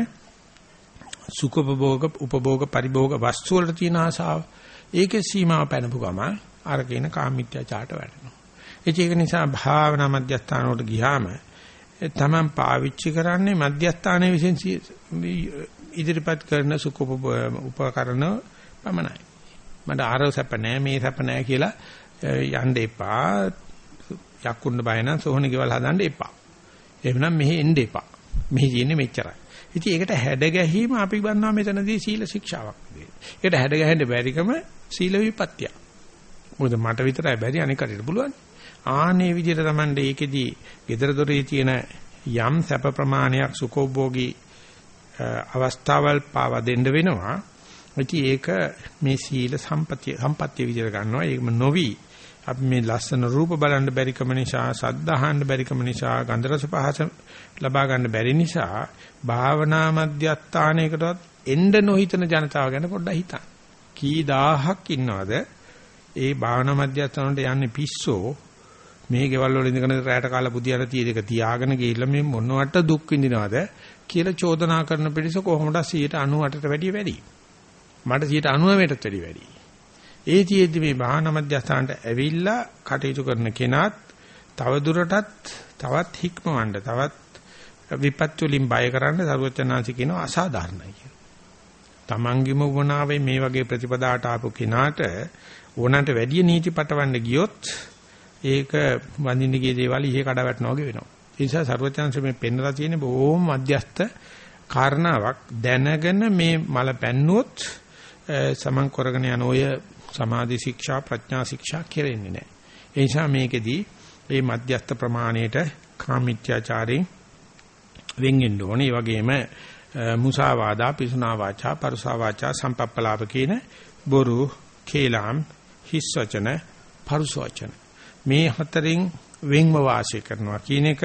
සුඛෝපභෝග උපභෝග පරිභෝග වස්තු වලට තියෙන ආසාව ඒකේ සීමාව පැනපු ගම අර කියන කාමීත්‍යාචාරට වැටෙනවා. ඒක නිසා භාවනා මධ්‍යස්ථාන වලට ගියාම තමන් පාවිච්චි කරන්නේ මධ්‍යස්ථානයේ විසින් ඉදිරිපත් කරන සුඛ උපකරණ පමණයි. මට ආරව සැප නැහැ මේ සැප නැහැ කියලා යන්න එපා. යක්කුන්න බය නම් සෝහන ගෙවල් හදන්න එපා. එහෙනම් මෙහි එන්න එපා. මෙහි තියෙන්නේ මෙච්චරයි. ඉතින් ඒකට හැඩ ගැහිම අපි ගන්නවා මෙතනදී සීල ශික්ෂාවක් විදිහට. ඒකට හැඩ ගැහෙන්න බැරිකම සීල විපත්‍ය. මොකද මට විතරයි බැරි අනික කටට පුළුවන්. ආනේ විදිහට Tamande ඒකෙදී gedara dore තියෙන යම් සැප ප්‍රමාණයක් සුඛෝභෝගී අවස්ථාවල් පාවා දෙන්න වෙනවා. ඉතින් ඒක මේ සීල සම්පත්‍ය සම්පත්‍ය විදිහට ගන්නවා. ඒකම නොවි අපි මේ ලස්සන රූප බලන්න බැරිකම නිසා, සද්ද අහන්න බැරිකම නිසා, ගන්ධ රස පහස ලබා ගන්න බැරි නිසා භාවනා මධ්‍යස්ථානයකටවත් එන්න නොහිතන ජනතාව ගැන පොඩ්ඩක් හිතන්න. කී දහහක් ඉන්නවද? ඒ භාවනා මධ්‍යස්ථානට යන්නේ පිස්සෝ මේ ගෙවල් වල ඉඳගෙන රැයට කාලා පුදියලා tie දෙක තියාගෙන ගිහිල්ලා මේ මොනවට දුක් විඳිනවද කියලා චෝදනා කරන පිළිස කොහොමද 98ට වැඩිය වැඩි. මට 99ටත් වැඩිය වැඩි. ඒ තියෙද්දි මේ භාවනා මධ්‍යස්ථානට ඇවිල්ලා කටයුතු කරන කෙනාත් තව දුරටත් තවත් හික්මවන්න තවත් විපත් වලින් බය කරන්න සරුවචනාංශ කියනවා අසාධාරණයි කියලා. තමන්ගේම වුණාවේ මේ වගේ ප්‍රතිපදාට ආපු කෙනාට ඕනන්ට වැඩි නීති පටවන්න ගියොත් ඒක වඳින්න ගිය දේවල් ඉහි කඩ වැටෙනවා වගේ වෙනවා. ඒ නිසා සරුවචනාංශ මේ පෙන්නලා තියෙන බොහොම මධ්‍යස්ත කාරණාවක් දැනගෙන මේ මල පැන්නුවොත් සමන් කරගෙන යන ඔය සමාධි ශික්ෂා ප්‍රඥා ශික්ෂා කෙරෙන්නේ නැහැ. ඒ නිසා මේකෙදී මේ මධ්‍යස්ත ප්‍රමාණයට කාමිත්‍යාචාරයෙන් වෙන්ගෙන්න ඕනේ. ඒ වගේම මුසාවාදා, පිසුනා වාචා, පරුසා වාචා, සම්පප්පලාප කියන බොරු, කේලම්, හිස් වචන, පරුස වචන. මේ හතරෙන් වෙන්ව වාසය කරනවා කියන එක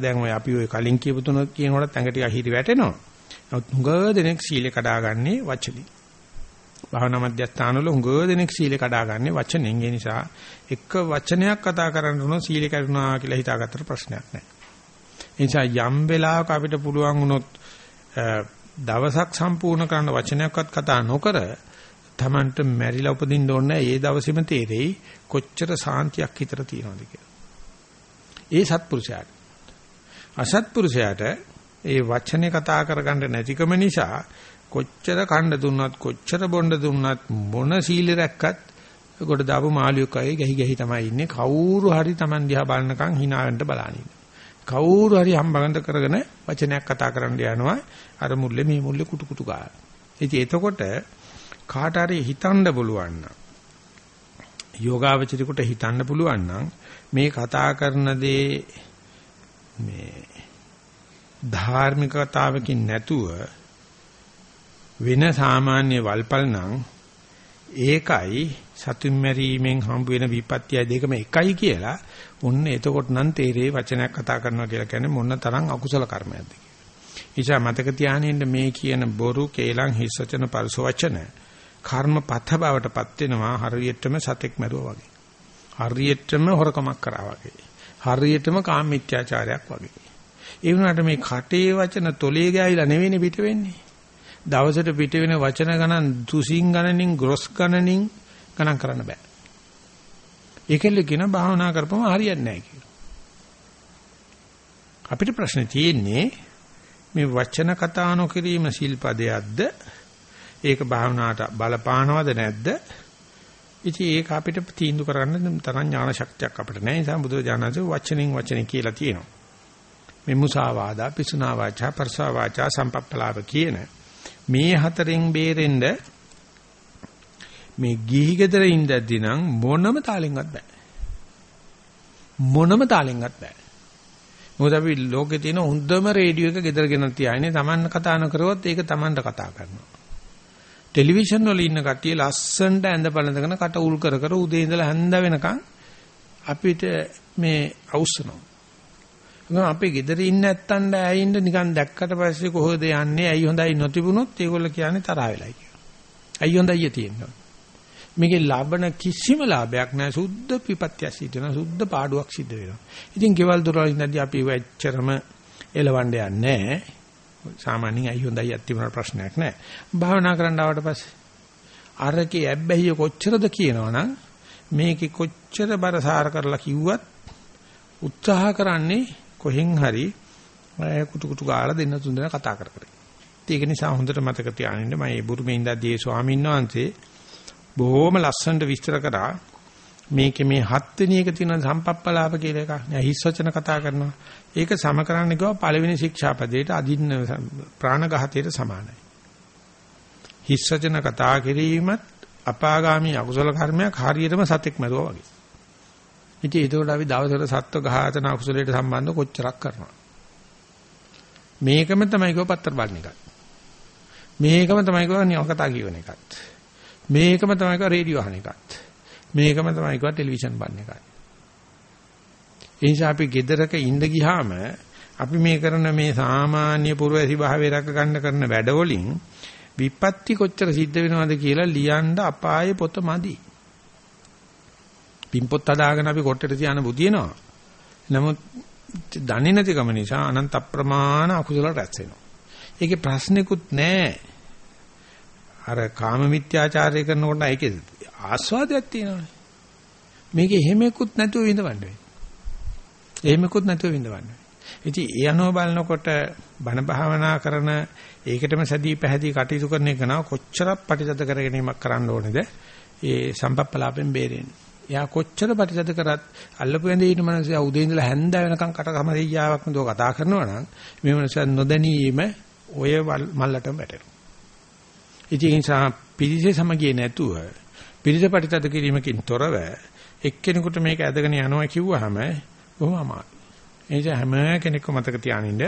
දැන් ඔය අපි ඔය කලින් කියපු තුන කියනකොට ඇඟ ටික හිරි වැටෙනවා. නමුත් හුඟ දෙනෙක් සීලේ කඩාගන්නේ වචනේ. භාවනා මධ්‍යස්ථානවල හුඟ දෙනෙක් සීලේ කඩාගන්නේ වචනෙන්. ඒ නිසා එක වචනයක් කතා කරන්න උනොත් සීලේ කරුණා කියලා හිතාගත්තට ප්‍රශ්නයක් නැහැ. ඒ නිසා යම් වෙලාවක අපිට පුළුවන් වුණොත් දවසක් සම්පූර්ණ කරන වචනයක්වත් කතා නොකර Tamanට මැරිලා උපදින්න ඕනේ ඒ දවසේම තේරෙයි කොච්චර සාන්තියක් හිතර තියෙනවද කියලා. ඒ සත්පුරුෂයාට. අසත්පුරුෂයාට ඒ වචනේ කතා කරගන්න නැතිකම නිසා කොච්චර කණ්ඩ දුන්නත් කොච්චර බොණ්ඩ දුන්නත් මොන සීල රැක්කත් කොට දාපු මාළියෙක් අය ගහි ගහි තමයි ඉන්නේ. කවුරු හරි Taman දිහා බලනකම් hina වෙන්න බලන්නේ කවුරු හරි හම්බගඳ කරගෙන වචනයක් කතා කරන්න යනවා. අර මුල්ලේ මේ මුල්ලේ කුටු කුටු ගාන ඉතින් එතකොට කාට හරි හිතන්න පුළුවන් නම් යෝගාවචරිකට හිතන්න පුළුවන් නම් මේ කතා කරන දේ මේ ධාර්මිකතාවකින් නැතුව වෙන සාමාන්‍ය වල්පල් නම් ඒකයි සතුන් මැරීමෙන් හම්බ වෙන විපත්‍යය දෙකම එකයි කියලා ඔන්න එතකොට නම් තේරේ වචනයක් කතා කරනවා කියලා කියන්නේ මොන තරම් අකුසල කර්මයක්ද කියලා. ඉතින් මතක තියාගෙන මේ කියන බොරු කේලම් හිස් වචන පරිස වචන කර්මපත බවටපත් වෙනවා හරියටම සතෙක් මැරුවා වගේ. හරියටම හොරකමක් කරා වගේ. හරියටම කාමීත්‍යාචාරයක් වගේ. ඒ වුණාට මේ කටේ වචන තොලේ ගෑවිලා නෙවෙයි පිට වෙන්නේ. දවසට පිට වෙන වචන ගණන් තුසින් ගණනින් ග්‍රොස් ගණනින් ගණන් කරන්න බෑ. ඒකෙල්ල කියන භාවනා කරපම හරියන්නේ නැහැ කියලා. අපිට ප්‍රශ්නේ තියෙන්නේ මේ වචන කතා නොකිරීම සිල්පදයක්ද? ඒක භාවනාවට බලපානවද නැද්ද? ඉතින් ඒක අපිට තීන්දුව කරන්න තරම් ඥාන ශක්තියක් අපිට නැහැ. ඒ නිසා බුදුරජාණන්සේ වචනින් වචනේ කියලා තියෙනවා. මේ මුසාවාදා, පිසුනා වාචා, පරසා වාචා, සම්පප්පලාව කියන මේ හතරෙන් බේරෙන්න මේ ගිහි ගෙදර ඉඳද්දී නම් මොනම තාලෙන්වත් බෑ. මොනම තාලෙන්වත් බෑ. මොකද අපි ලෝකේ තියෙන හොඳම රේඩියෝ එක ගෙදර ගෙන තියාගෙන Taman කතා නොකරුවොත් ඒක Tamanට කතා කරනවා. ටෙලිවිෂන් වල ඉන්න කට්ටිය ලස්සනට ඇඳ පළඳගෙන කට උල් කර කර උදේ ඉඳලා හැන්ද වෙනකන් අපිට මේ අවශ්‍යනවා. අපේ ගෙදර ඉන්න නැත්තන් ඇයින්ද නිකන් දැක්කට පස්සේ කොහොමද යන්නේ? ඇයි හොඳයි නොතිබුණොත් ඒගොල්ලෝ කියන්නේ තරහ වෙලයි කියලා. ඇයි හොඳයි තියෙනවා. මේකේ ලබන කිසිම ලාභයක් නැහැ. සුද්ධ විපත්‍ය සිද්ධ වෙනවා. සුද්ධ පාඩුවක් සිද්ධ වෙනවා. ඉතින් ගෙවල් දොරවල් ඉඳන්දී අපි වෙච්චරම එලවන්න යන්නේ නැහැ. සාමාන්‍යයෙන් ඇයි හොඳයි අත්තිමන ප්‍රශ්නයක් නැහැ. භාවනා කරන්න ආවට පස්සේ අරකේ ඇබ්බැහිය කොච්චරද කියනවනම් මේකේ කොච්චර බරසාර කරලා කිව්වත් උත්සාහ කරන්නේ කොහෙන් හරි කුටු කුටු ගාලා දෙන්න තුන් දෙනා කතා කර කර. ඒක නිසා හොඳට මතක තියාගන්න මම මේ බුරුමේ ඉඳදී ඒ ස්වාමීන් වහන්සේ බොහොම ලස්සනට විස්තර කරා මේකේ මේ හත් වෙනි එක තියෙන සම්පප්පලාප කියලා එකක් නෑ හිස් වචන කතා කරනවා. ඒක සම කරන්න ගියව පළවෙනි ශික්ෂාපදයට අදින්න ප්‍රාණඝාතයට සමානයි. හිස් වචන කතා කිරීමත් අපාගාමී අකුසල කර්මයක් හරියටම සතෙක් මරුවා වගේ. ඉතින් ඒකෝට අපි දවසකට සත්ව ඝාතන අකුසලයට සම්බන්ධ කොච්චරක් කරනවා. මේකම තමයි කව පත්‍ර බලන එකත්. මේකම තමයි කව නියම කතා කියවන එකත්. මේකම තමයි කව රේඩියෝ අහන එකත්. මේකම තමයි කව ටෙලිවිෂන් බලන එකත්. ඒ නිසා අපි gedaraක ඉඳ ගියාම අපි මේ කරන මේ සාමාන්‍ය පුරවැසි භාවයේ රැක ගන්න කරන වැඩවලින් විපත්ති කොච්චර සිද්ධ වෙනවද කියලා ලියන්න අපායේ පොත මදි. පින්පොත් හදාගෙන අපි කොට්ටේට තියාන බුදිනවා. නමුත් දන්නේ නැතිකම නිසා අනන්ත අප්‍රමාණ අකුසල රැස් වෙනවා. ඒකේ ප්‍රශ්නෙකුත් නැහැ. අර කාම මිත්‍යාචාරය කරනකොට ඒකේ ආස්වාදයක් තියෙනවානේ. මේකේ හැමෙකුත් නැතුව විඳවන්නේ. එහෙමකුත් නැතුව විඳවන්නේ. ඉතින් ඒ අනුව බලනකොට බණ භාවනා කරන ඒකටම සැදී පැහැදී කටයුතු කරන එක නා කොච්චරක් ප්‍රතිසද කරගෙනීමක් කරන්න ඕනේද? ඒ සම්පප්පලාපෙන් බේරෙන්න. එයා කොච්චර ප්‍රතිසද කරත් අල්ලපු ඇඳේ ඉන්න මනුස්සයා උදේ ඉඳලා හැන්ද වෙනකන් කට කමරියාවක් නේද කතා කරනවා නම් මේ මනුස්සයා නොදැනීම ඔය මල්ලටම වැටෙනවා. ඉතින් ඒ නිසා පිරිසේ සමගියේ නැතුව පිරිස ප්‍රතිසද කිරීමකින් තොරව එක්කෙනෙකුට මේක ඇදගෙන යනවා කිව්වහම බොහොම අමාරුයි. ඒ නිසා හැම කෙනෙක්ම මතක තියානින්න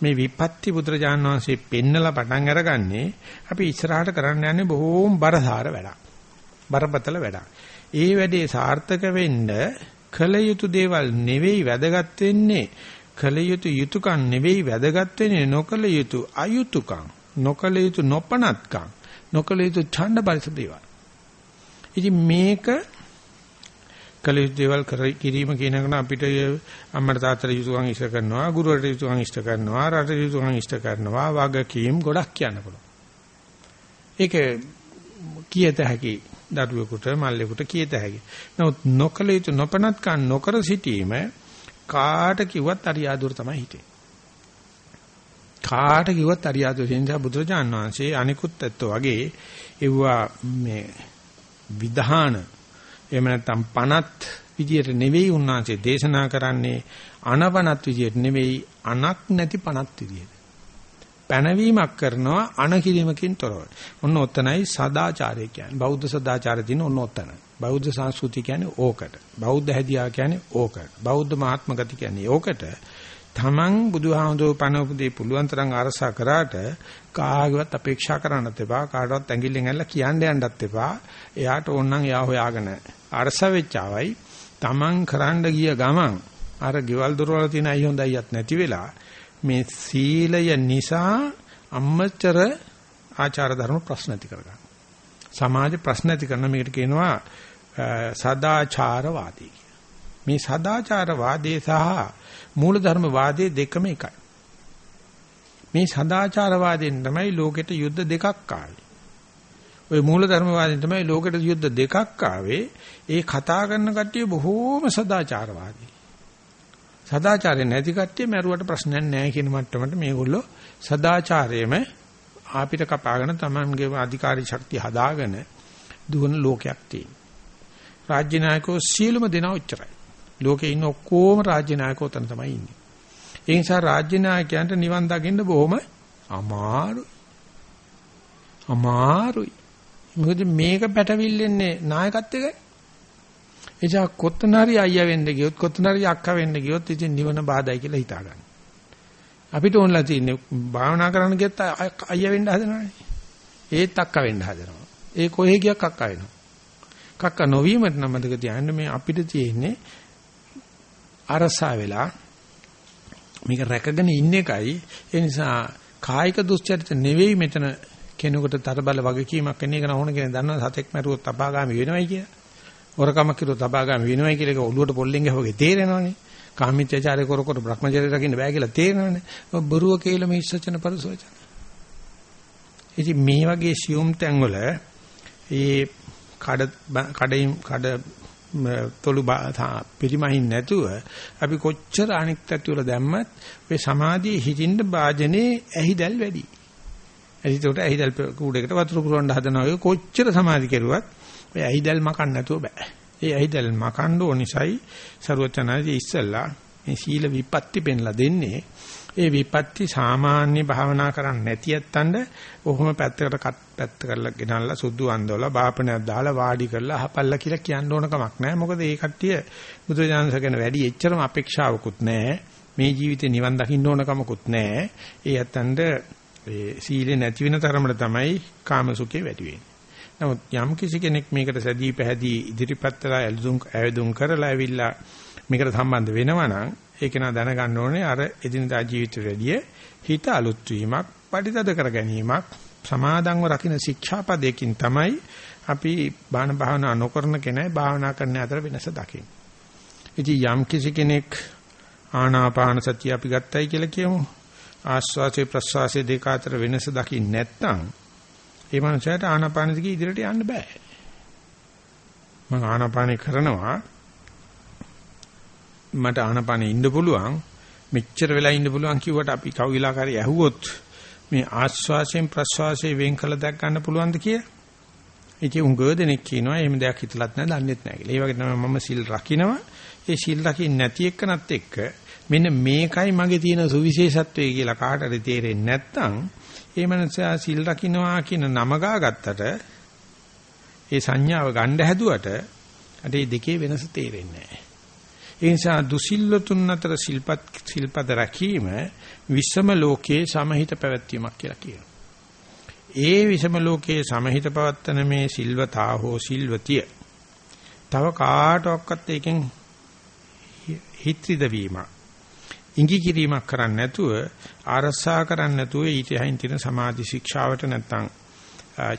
මේ විපත්ති බුදුරජාණන් වහන්සේ පෙන්නලා පටන් අරගන්නේ අපි ඉස්සරහට කරන්න යන්නේ බොහෝම බරසාර වැඩක්. බරපතල වැඩක්. ඒ වැඩේ සාර්ථක වෙන්න කල යුතු දේවල් නෙවෙයි වැදගත් වෙන්නේ කල යුතු යුතුයකම් නෙවෙයි වැදගත් වෙන්නේ නොකල යුතු අයුතුයකම් නොකල යුතු නොපනත්කම් නොකල යුතු ඡණ්ඩ පරිස දේවල්. ඉතින් මේක කළ යුතු දේවල් කිරීම කියන එක අපිට අම්මට තාත්තට යුතුයකම් ඉෂ්ට කරනවා ගුරුවරට යුතුයකම් ඉෂ්ට කරනවා රටට යුතුයකම් ඉෂ්ට කරනවා වගකීම් ගොඩක් කියන්න පුළුවන්. ඒක කීයත හැකි දරුවෙකුට මල්ලෙකුට කීයත හැකි. නමුත් නොකල යුතු නොපනත්කම් නොකර සිටීම කාට කිව්වත් අරියාදුර තමයි හිතේ. කාට කිව්වත් අරියාදුර නිසා බුදුරජාන් වහන්සේ අනිකුත් ඇත්තෝ වගේ එවුවා මේ විධාන එහෙම නැත්නම් පනත් විදියට නෙවෙයි උන්වහන්සේ දේශනා කරන්නේ අනපනත් විදියට නෙවෙයි අනක් නැති පනත් විදියට. පැනවීමක් කරනවා අන කිරීමකින් තොරව. ඔන්න ඔතනයි සදාචාරය කියන්නේ. බෞද්ධ සදාචාරය තියෙන ඔන්න ඔතන. බෞද්ධ සංස්කෘතිය කියන්නේ ඕකට. බෞද්ධ හැදියාව කියන්නේ ඕකට. බෞද්ධ මහාත්ම ගති කියන්නේ ඕකට. තමන් බුදුහාමුදුරුවෝ පනවපුදී පුළුවන් තරම් අරසා කරාට කාගේවත් අපේක්ෂා කරන්නත් එපා කාටවත් ඇඟිල්ලෙන් ඇල්ල කියන්න යන්නත් එපා එයාට ඕනනම් එයා හොයාගෙන අරස වෙච්චවයි තමන් කරන්න ගිය ගමන් අර ගෙවල් දොරවල් තියෙන අය හොඳයියත් නැති වෙලා මේ සීලය නිසා අම්මචර ආචාර ධර්ම ප්‍රශ්න ඇති කරගන්න. සමාජ ප්‍රශ්න ඇති කරන මේකට කියනවා සදාචාරවාදී මේ සදාචාරවාදයේ සහ මූලධර්ම වාදයේ දෙකම එකයි. මේ සදාචාරවාදයෙන් තමයි ලෝකෙට යුද්ධ දෙකක් ආවේ. ওই මූලධර්මවාදයෙන් තමයි ලෝකෙට යුද්ධ දෙකක් ආවේ. ඒ කතා කරන කට්ටිය බොහෝම සදාචාරවාදී. සදාචාරය නැති කට්ටිය මරුවට ප්‍රශ්නයක් නැහැ කියන මට්ටමට මේගොල්ලෝ සදාචාරයේම ආපිට කපාගෙන තමන්ගේ අධිකාරී ශක්තිය හදාගෙන දුවන ලෝකයක් තියෙනවා. රාජ්‍ය නායකෝ සියලුම දෙනා උච්චරයි. ලෝකේ ඉන්න ඔක්කොම රාජ්‍ය නායකෝ තන තමයි ඉන්නේ. ඒ නිසා රාජ්‍ය නායකයන්ට නිවන් දකින්න බොහොම අමාරුයි. අමාරුයි. මොකද මේක පැටවිල්ලෙන්නේ නායකත්වයකයි. එචා කොත්තනරි අයියා වෙන්න ගියොත් කොත්තනරි අක්කා වෙන්න ගියොත් ඉතින් නිවන බාධායි කියලා හිතා ගන්න. අපිට ඕනලා තියෙන්නේ භාවනා කරන්න ගියත් අයියා වෙන්න හදනවානේ. ඒත් අක්කා වෙන්න හදනවා. ඒ කොහේ ගියක් අක්කා වෙනවා. කක්ක නොවීමට නම් මතක තියාගන්න මේ අපිට තියෙන්නේ අරසා වෙලා මේක රැකගෙන ඉන්න එකයි ඒ නිසා කායික දුස්චරිත නෙවෙයි මෙතන කෙනෙකුට තරබල වගකීමක් වෙන එක නෝන කෙනෙක් දන්නවා සතෙක් මැරුවොත් අපාගාමි වෙනවයි කියලා. හොරකම කිරුවොත් අපාගාමි වෙනවයි කියලා ඒක ඔළුවට පොල්ලෙන් ගහවගේ තේරෙනවනේ. කාමීත්‍යචාරය කර කර භ්‍රමචර්ය රකින්න බෑ කියලා තේරෙනවනේ. බොරුව කියලා මේ ඉස්සචන පරිසෝචන. ඉතින් මේ වගේ සියුම් තැන්වල ඒ කඩ කඩින් කඩ තොළු පිරිමහින් නැතුව අපි කොච්චර අනිත්‍යත්ව වල දැම්මත් ඔය සමාධියේ හිතින්න වාජනේ ඇහිදල් වැඩි. එතකොට ඇහිදල් කූඩේකට වතුර පුරවන්න හදනවා ඔය කොච්චර සමාධි කෙරුවත් ඔය ඇහිදල් මකන්න නැතුව බෑ. ඒ ඇහිදල් මකන්න ඕනිසයි ਸਰවචනාදී ඉස්සල්ලා මේ සීල විපatti පෙන්ලා දෙන්නේ. ඒ විපatti සාමාන්‍ය භාවනා කරන්නේ නැති යත්තන්ට ඔහොම පැත්තකට පැත්ත කරලා ගෙනල්ලා සුදු අන්දවලා බාපණයක් දාලා වාඩි කරලා අහපල්ලා කියලා කියන්න ඕන කමක් නැහැ. මොකද ඒ කට්ටිය බුදුජානක ගැන වැඩි එච්චරම අපේක්ෂාවකුත් නැහැ. මේ ජීවිතේ නිවන් දකින්න ඕන කමකුත් නැහැ. ඒ යත්තන්ට ඒ සීලේ නැති වෙන තරමට තමයි කාමසුඛේ වැඩි වෙන්නේ. නමුත් යම් කිසි කෙනෙක් මේකට සැදී පැහැදී ඉදිරිපත් වෙලා ඇලුම් ඇයදුම් කරලා ඇවිල්ලා මේකට සම්බන්ධ වෙනවා නම් ඒක නා දැනගන්න ඕනේ අර එදිනදා ජීවිතේ වැඩිය හිත අලුත් වීමක්, පරිතද කර ගැනීමක්, සමාදන්ව රකින්න ශික්ෂාපදයකින් තමයි අපි බාහන භාවනා නොකරන කෙනා භාවනා කරන අතර වෙනස දකින්නේ. ඉතින් යම් කිසි කෙනෙක් ආනාපාන සතිය අපි ගත්තයි කියලා කියමු. ආස්වාසේ ප්‍රස්වාසේ දෙක අතර වෙනස දකින්න නැත්නම් ඒ මනුස්සයාට ආනාපාන දිගේ ඉදිරියට යන්න බෑ. මම ආනාපානේ කරනවා මට ආනාපානේ ඉන්න පුළුවන් මෙච්චර වෙලා ඉන්න පුළුවන් කිව්වට අපි කවුලාකාරී ඇහුවොත් මේ ආස්වාසයෙන් ප්‍රස්වාසයෙන් වෙන් කළ දැක් ගන්න පුළුවන්ද කියලා? ඉතින් උංගව දෙනෙක් කියනවා එහෙම දෙයක් හිතලත් නැහැ දන්නෙත් නැහැ කියලා. ඒ වගේ තමයි මම සිල් රකින්නවා. ඒ සිල් රකින්න නැති එක්කනත් එක්ක මෙන්න මේකයි මගේ තියෙන සුවිශේෂත්වය කියලා කාටද තේරෙන්නේ නැත්නම් ඒ මනසා සිල් රකින්නවා කියන නම ගාගත්තට ඒ සංඥාව ගන්න හැදුවට අර මේ දෙකේ වෙනස තේරෙන්නේ නැහැ. ඒ නිසා දුසිල්ලතුන් අතර සිල්පත් සිල්පද රැකීම විසම ලෝකයේ සමහිත පැවැත්වීමක් කියලා කියනවා. ඒ විසම ලෝකයේ සමහිත පවත්තන මේ සිල්වතා හෝ සිල්වතිය තව කාටවත් ඒකෙන් හිත්‍රිද වීමක් ඉඟි කිරීමක් කරන්නේ නැතුව ආරසා කරන්නේ නැතුව ඊට යහින් තියෙන සමාධි ශික්ෂාවට නැත්තම්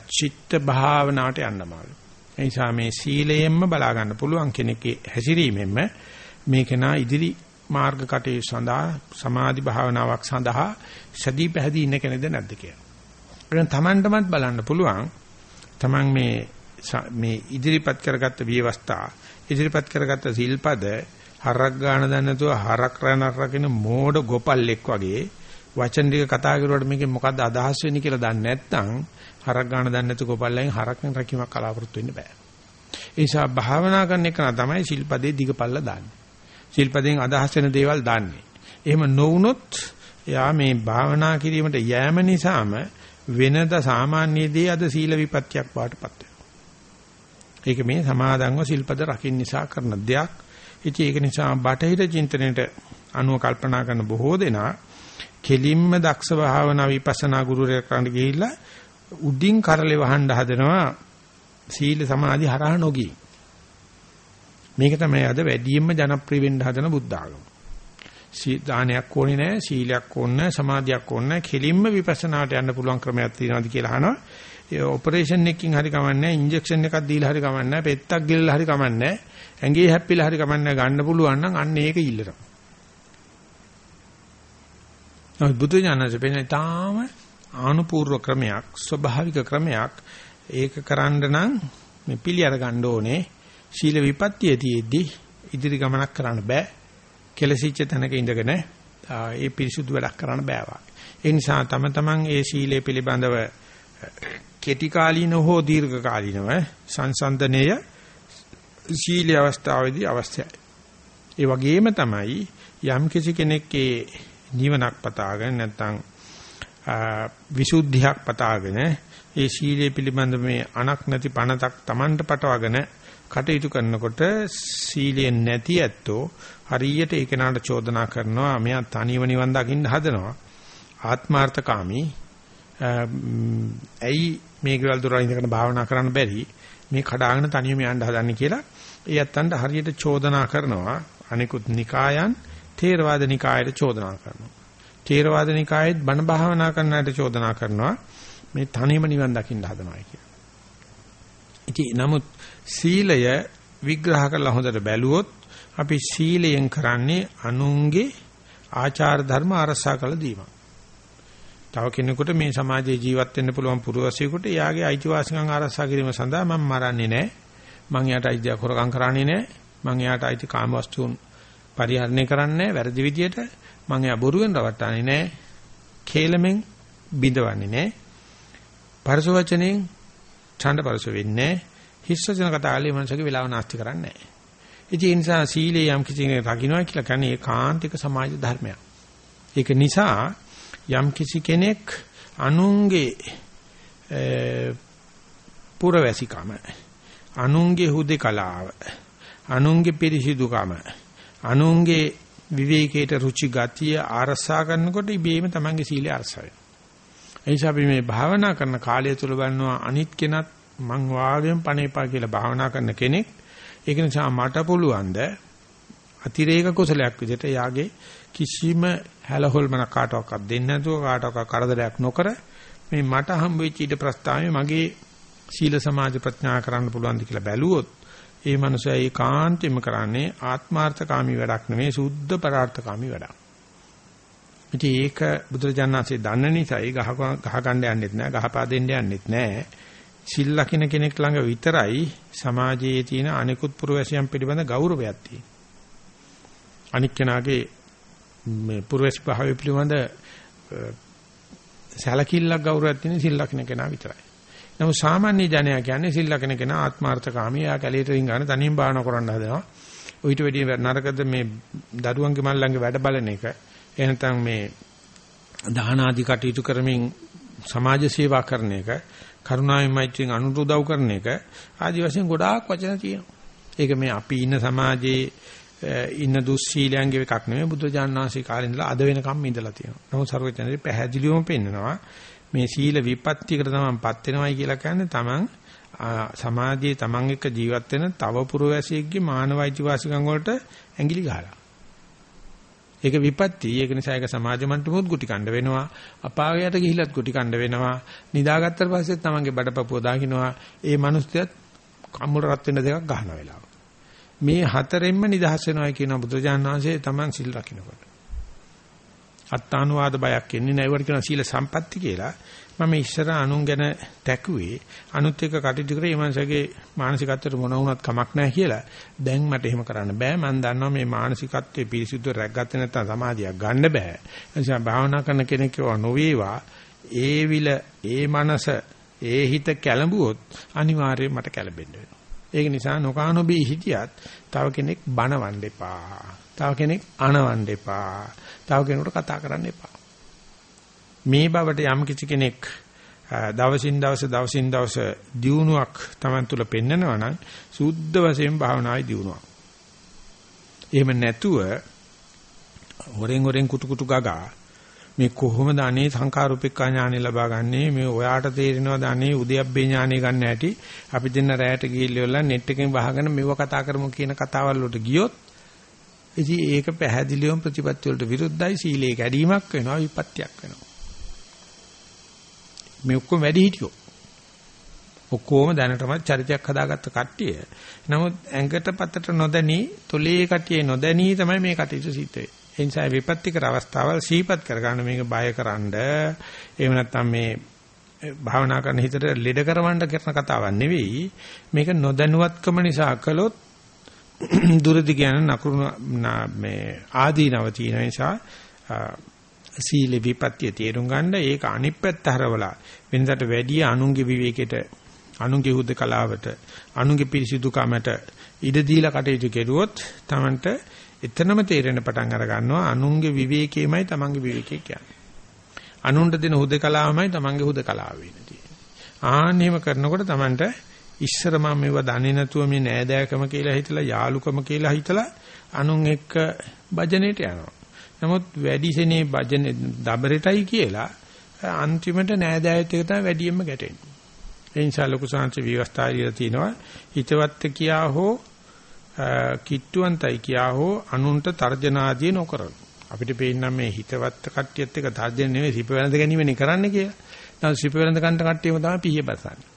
චිත්ත භාවනාවට යන්නමාලු. ඒ නිසා මේ සීලයෙන්ම බලා ගන්න පුළුවන් කෙනෙක්ගේ හැසිරීමෙන්ම මේක නා ඉදිරි මාර්ග කටයුතු සඳහා සමාධි භාවනාවක් සඳහා සදී පැහැදී ඉන්න කෙනෙක්ද නැද්ද කියලා. එහෙනම් Tamanටමත් බලන්න පුළුවන්. Taman මේ මේ ඉදිරිපත් කරගත්ත විවස්ථා ඉදිරිපත් කරගත්ත සිල්පද හරක් ගන්න දන්නේ නැතුව හරක් රනක් රකින්න මෝඩ ගොපල්ලෙක් වගේ වචන ටික කතා කරුවාට මේකෙන් මොකද්ද අදහස් වෙන්නේ කියලා දන්නේ නැත්නම් හරක් ගන්න දන්නේ නැතු ගොපල්ලෙන් හරක්ෙන් රකීමක් කලාවෘත්තු වෙන්න බෑ. ඒ නිසා භාවනා කරන එක තමයි ශිල්පදේ දිගපල්ල දාන්නේ. ශිල්පදෙන් අදහස් වෙන දේවල් දාන්නේ. එහෙම නොවුනොත් එයා මේ භාවනා කිරීමට යෑම නිසාම වෙනද සාමාන්‍ය දේ අද සීල විපත්‍යක් වාටපත් වෙනවා. ඒක මේ සමාදන්ව ශිල්පද රකින්න නිසා කරන දෙයක්. ඉතින් ඒක නිසා බටහිර චින්තනයේට අනුව කල්පනා කරන බොහෝ දෙනා කෙලින්ම දක්ෂ භාවනා විපස්සනා ගුරුවරයෙක් කරන්න ගිහිල්ලා උඩින් කරලේ වහන්න හදනවා සීල සමාධි හරහා නොගී. මේක තමයි අද වැඩියෙන්ම ජනප්‍රිය වෙන්න හදන බුද්ධ ආගම. දානයක් ඕනේ නැහැ, සීලයක් ඕනේ නැහැ, සමාධියක් ඕනේ නැහැ. කෙලින්ම විපස්සනාට යන්න පුළුවන් ක්‍රමයක් තියෙනවාද කියලා අහනවා. ඒ ඔපරේෂන් එකකින් හරි කමන්නේ, ඉන්ජෙක්ෂන් එකක් දීලා හරි කමන්නේ, පෙත්තක් ගිල්ලලා හරි කමන්නේ. ඇඟේ හැප්පිලා හරි කමන්නේ ගන්න පුළුවන් නම් අන්න ඒක ඉල්ලනවා. නමුත් බුදු ඥානසේ පෙන්නේ තාම ආනුපූර්ව ක්‍රමයක් ස්වභාවික ක්‍රමයක් ඒක කරන්න නම් මේ පිළි අර ගන්න ඕනේ ශීල විපත්‍යයේදී ඉදිරි ගමනක් කරන්න බෑ කෙලසිච්ච තැනක ඉඳගෙන ඒ පිරිසුදු වැඩක් කරන්න බෑ ඒ නිසා තම තමන් ඒ ශීලයේ පිළිබඳව කෙටි කාලීන හෝ දීර්ඝ කාලීනව සංසන්දනය ශීල අවස්ථාවේදී අවශ්‍යයි. ඒ වගේම තමයි යම් කිසි කෙනෙක්ගේ නිවනක් පතාගෙන නැත්නම් විසුද්ධියක් පතාගෙන ඒ ශීලයේ පිළිබඳ මේ අනක් නැති පණතක් Tamanට පටවගෙන කටයුතු කරනකොට සීලයෙන් නැති ඇත්තෝ හරියට ඒ කෙනාට චෝදනා කරනවා මෙයා තනියම නිවන් දකින්න හදනවා. ආත්මార్థකාමී ඇයි මේ ගෙවල් දොර ඉඳගෙන භාවනා කරන්න බැරි මේ කඩාගෙන තනියම යන්න හදන්නේ කියලා ඒ ඇත්තන්ට හරියට චෝදනා කරනවා අනිකුත් නිකායන් තේරවාද නිකායට චෝදනා කරනවා. තේරවාද නිකායෙත් බණ භාවනා කරන අයට චෝදනා කරනවා මේ තනියම නිවන් දකින්න හදනවා කියලා. ඉතින් නමුත් සීලය විග්‍රහ කරලා හොඳට බැලුවොත් අපි සීලයෙන් කරන්නේ අනුන්ගේ ආචාර ධර්ම අරසා කළ දීමක්. තව කෙනෙකුට මේ සමාජයේ ජීවත් වෙන්න පුළුවන් පුරවැසියෙකුට එයාගේ අයිතිවාසිකම් ආරක්ෂා කිරීම සඳහා මම මරන්නේ නැහැ. මං එයාට අයිතිය කරකම් කරන්නේ නැහැ. මං එයාට අයිති කාම වස්තුන් පරිහරණය කරන්නේ නැහැ වැරදි විදියට. මං එයා බොරුවෙන් රවට්ටන්නේ නැහැ. කේලමෙන් බිඳවන්නේ නැහැ. පරස වචනෙන් ඡණ්ඩ පරස වෙන්නේ නැහැ. හිස්සජන කතාලේ මනසගේ වෙලාව නාස්ති කරන්නේ නැහැ. ඉතින් ඒ නිසා සීලේ යම් කිසි කෙනෙක් රකින්නයි කියලා කියන්නේ ඒකාන්තික සමාජ ධර්මයක්. ඒක නිසා යම් කිසි කෙනෙක් අනුන්ගේ පුරවැසිකම අනුන්ගේ හුදේකලාව අනුන්ගේ පිරිසිදුකම අනුන්ගේ විවේකයට රුචි ගතිය ආරසා කරනකොට ඉබේම තමන්ගේ සීලය අරසා වෙනවා. එනිසා අපි මේ භාවනා කරන කාලය තුල බලනවා අනිත් කෙනත් මං වාගෙන් පණේපා කියලා භාවනා කරන කෙනෙක් ඒක නිසා මට පුළුවන් ද අතිරේක කුසලයක් විදිහට යාගේ කිසිම හැලහොල්මන කාටවත් දෙන්නේ නැතුව කාටවත් කරදරයක් නොකර මේ මට හම්බෙච්ච ඊට ප්‍රස්තාවයේ මගේ සීල සමාධි ප්‍රඥා කරන්න පුළුවන්ද කියලා බැලුවොත් ඒ මනුස්සයා ඒකාන්තයෙන්ම කරන්නේ ආත්මార్థකාමී වැඩක් නෙමෙයි සුද්ධ පරාර්ථකාමී වැඩක්. ඉතින් ඒක බුදුරජාණන්සේ දන්න නිසායි ගහ ගහ ගන්න යන්නෙත් නෑ ගහපා දෙන්න යන්නෙත් නෑ. සිල් ලකින කෙනෙක් ළඟ විතරයි සමාජයේ තියෙන අනිකුත් පුරවැසියන් පිළිබඳ ගෞරවයක් තියෙන්නේ. අනික් කෙනාගේ මේ පුරවැසි භාවය පිළිබඳ සැලකිල්ලක් ගෞරවයක් තියෙන සිල් ලකින කෙනා විතරයි. නමුත් සාමාන්‍ය ජනයා කියන්නේ සිල් ලකින කෙනා ආත්මార్థකාමී. යා කැලේට රින් ගන්න තනියෙන් බාහන කරන්න හදනවා. ඊට වැඩිය නරකද මේ දරුවන්ගේ මල්ලන්ගේ වැඩ බලන එක. එහෙනම් මේ දාන ආදී කටයුතු කරමින් සමාජ සේවා කරන එක, කරුණාවෙන් මෛත්‍රියෙන් අනුරුදව් කරන එක ආදි වශයෙන් ගොඩාක් වචන තියෙනවා. ඒක මේ අපි ඉන්න සමාජයේ ඉන්න දුස්සීලයන්ගේ එකක් නෙමෙයි බුදුජානනාංශී කාලේ ඉඳලා අද වෙනකම් ඉඳලා තියෙනවා. නමුත් සර්වඥාන්සේ පැහැදිලිවම පෙන්නනවා මේ සීල විපත්තියකට තමන්පත් වෙනවයි කියලා කියන්නේ තමන් සමාජයේ තමන් එක්ක ජීවත් වෙන තව පුරවැසියෙක්ගේ මානවයිති වාසිකම් වලට ඇඟිලි ගහලා. ඒක විපත්ති. ඒක නිසා ඒක සමාජ මණ්ඩපොත් ගුටි කණ්ඩ වෙනවා. අපාගයට ගිහිලත් ගුටි කණ්ඩ වෙනවා. නිදාගත්තට පස්සේ තමන්ගේ බඩපපුව දාකිනවා. ඒ මිනිස්සුත් කම්මුල රත් වෙන දෙකක් ගහන වෙලාව. මේ හතරෙන්ම නිදහස් වෙනවා කියන බුදුජාණන් වහන්සේ තමන් සිල් රකින්නකොට. අත්තානුවාද බයක් එන්නේ නැහැ. ඒවට කියන සීල සම්පatti කියලා. මම ඉස්සර අනුන් ගැන තැකුවේ අනුත් එක්ක කටයුතු කරේ මනසගේ මානසිකත්වයට මොන වුණත් කමක් නැහැ කියලා. දැන් මට එහෙම කරන්න බෑ. මම දන්නවා මේ මානසිකත්වයේ පිරිසිදු රැක්ගත්තේ නැත්නම් සමාධියක් ගන්න බෑ. ඒ නිසා භාවනා කරන කෙනෙක් ඒවා නොවේවා. ඒ විල, ඒ මනස, ඒ හිත කැළඹුවොත් අනිවාර්යයෙන් මට කැළඹෙන්න වෙනවා. ඒක නිසා නොකානොබී හිටියත් තව කෙනෙක් බනවන්න එපා. තව කෙනෙක් අනවන්න එපා. තව කෙනෙකුට කතා කරන්න එපා. මේ බවට යම් කිසි කෙනෙක් දවසින් දවස දවසින් දවස දියුණුවක් Taman තුල පෙන්නනවා නම් සුද්ධ වශයෙන් භාවනායි දියුණුවක්. එහෙම නැතුව හොරෙන් හොරෙන් කුටු කුටු ගගා මේ කොහොමද අනේ සංඛාරූපිකා ඥානෙ ලබා ගන්නේ? මේ ඔයාට තේරෙනවද අනේ උද්‍යප්පේ ඥානෙ ගන්න හැටි අපි දෙන්න රැයට ගිහිල්ලා නෙට් එකෙන් වහගෙන මෙව කතා කරමු කියන කතාවල් වලට ගියොත් ඉතින් ඒක පැහැදිලිවම ප්‍රතිපත්ති වලට විරුද්ධයි. සීලේ කැඩීමක් වෙනවා විපත්‍යක් වෙනවා. මේ ඔක්කොම වැඩි හිටියෝ. ඔක්කොම දැනටමත් චරිතයක් හදාගත්ත කට්ටිය. නමුත් ඇඟට පතට නොදැනී තොලේ කට්ටියේ නොදැනී තමයි මේ කටයුතු සිද්ධ වෙන්නේ. ඒ නිසා විපත්තිකර අවස්ථාවල් සීපත් කරගන්න මේක බයකරනද එහෙම නැත්නම් මේ භාවනා කරන හිතට ලෙඩ කරවන්න කරන කතාවක් නෙවෙයි. මේක නොදැනුවත්කම නිසා කළොත් දුරදි කියන නකුරු මේ ආදීනව තියෙන නිසා සීල විපත්‍ය තේරුම් ගන්න ඒක අනිත් පැත්ත හරවලා වෙනදට වැඩි අනුන්ගේ විවේකයට අනුන්ගේ හුද කලාවට අනුන්ගේ පිරිසිදුකමට ඉඩ දීලා කටයුතු කෙරුවොත් Tamanට එතනම තේරෙන පටන් අර ගන්නවා අනුන්ගේ විවේකයමයි තමන්ගේ විවේකය කියන්නේ. අනුන්ට දෙන හුදකලාවමයි තමන්ගේ හුදකලාව වෙන්නේ. ආන්නේම කරනකොට තමන්ට ඉස්සර මම මේව දන්නේ නැතුව මේ නෑදෑකම කියලා හිතලා යාලුකම කියලා හිතලා අනුන් එක්ක භජනෙට යනවා. නමුත් වැඩිසෙනේ භජන දබරටයි කියලා අන්තිමට නෑදෑයත් එක තමයි වැඩියෙන්ම ගැටෙන්නේ. ඒ නිසා ලොකු සංහස විවස්ථාරිය තියෙනවා හිතවත් කියා හෝ කිට්ටුවන්තයි කියා හෝ අනුන්ට තර්ජනාදී නොකරන. අපිට පේන්න මේ හිතවත් කට්ටියත් එක තර්ජන නෙවෙයි සිප වෙනද ගැනීමනේ කරන්න කියලා. නැත්නම් සිප වෙනද ගන්න කට්ටියම තමයි පිහිය බසන්නේ.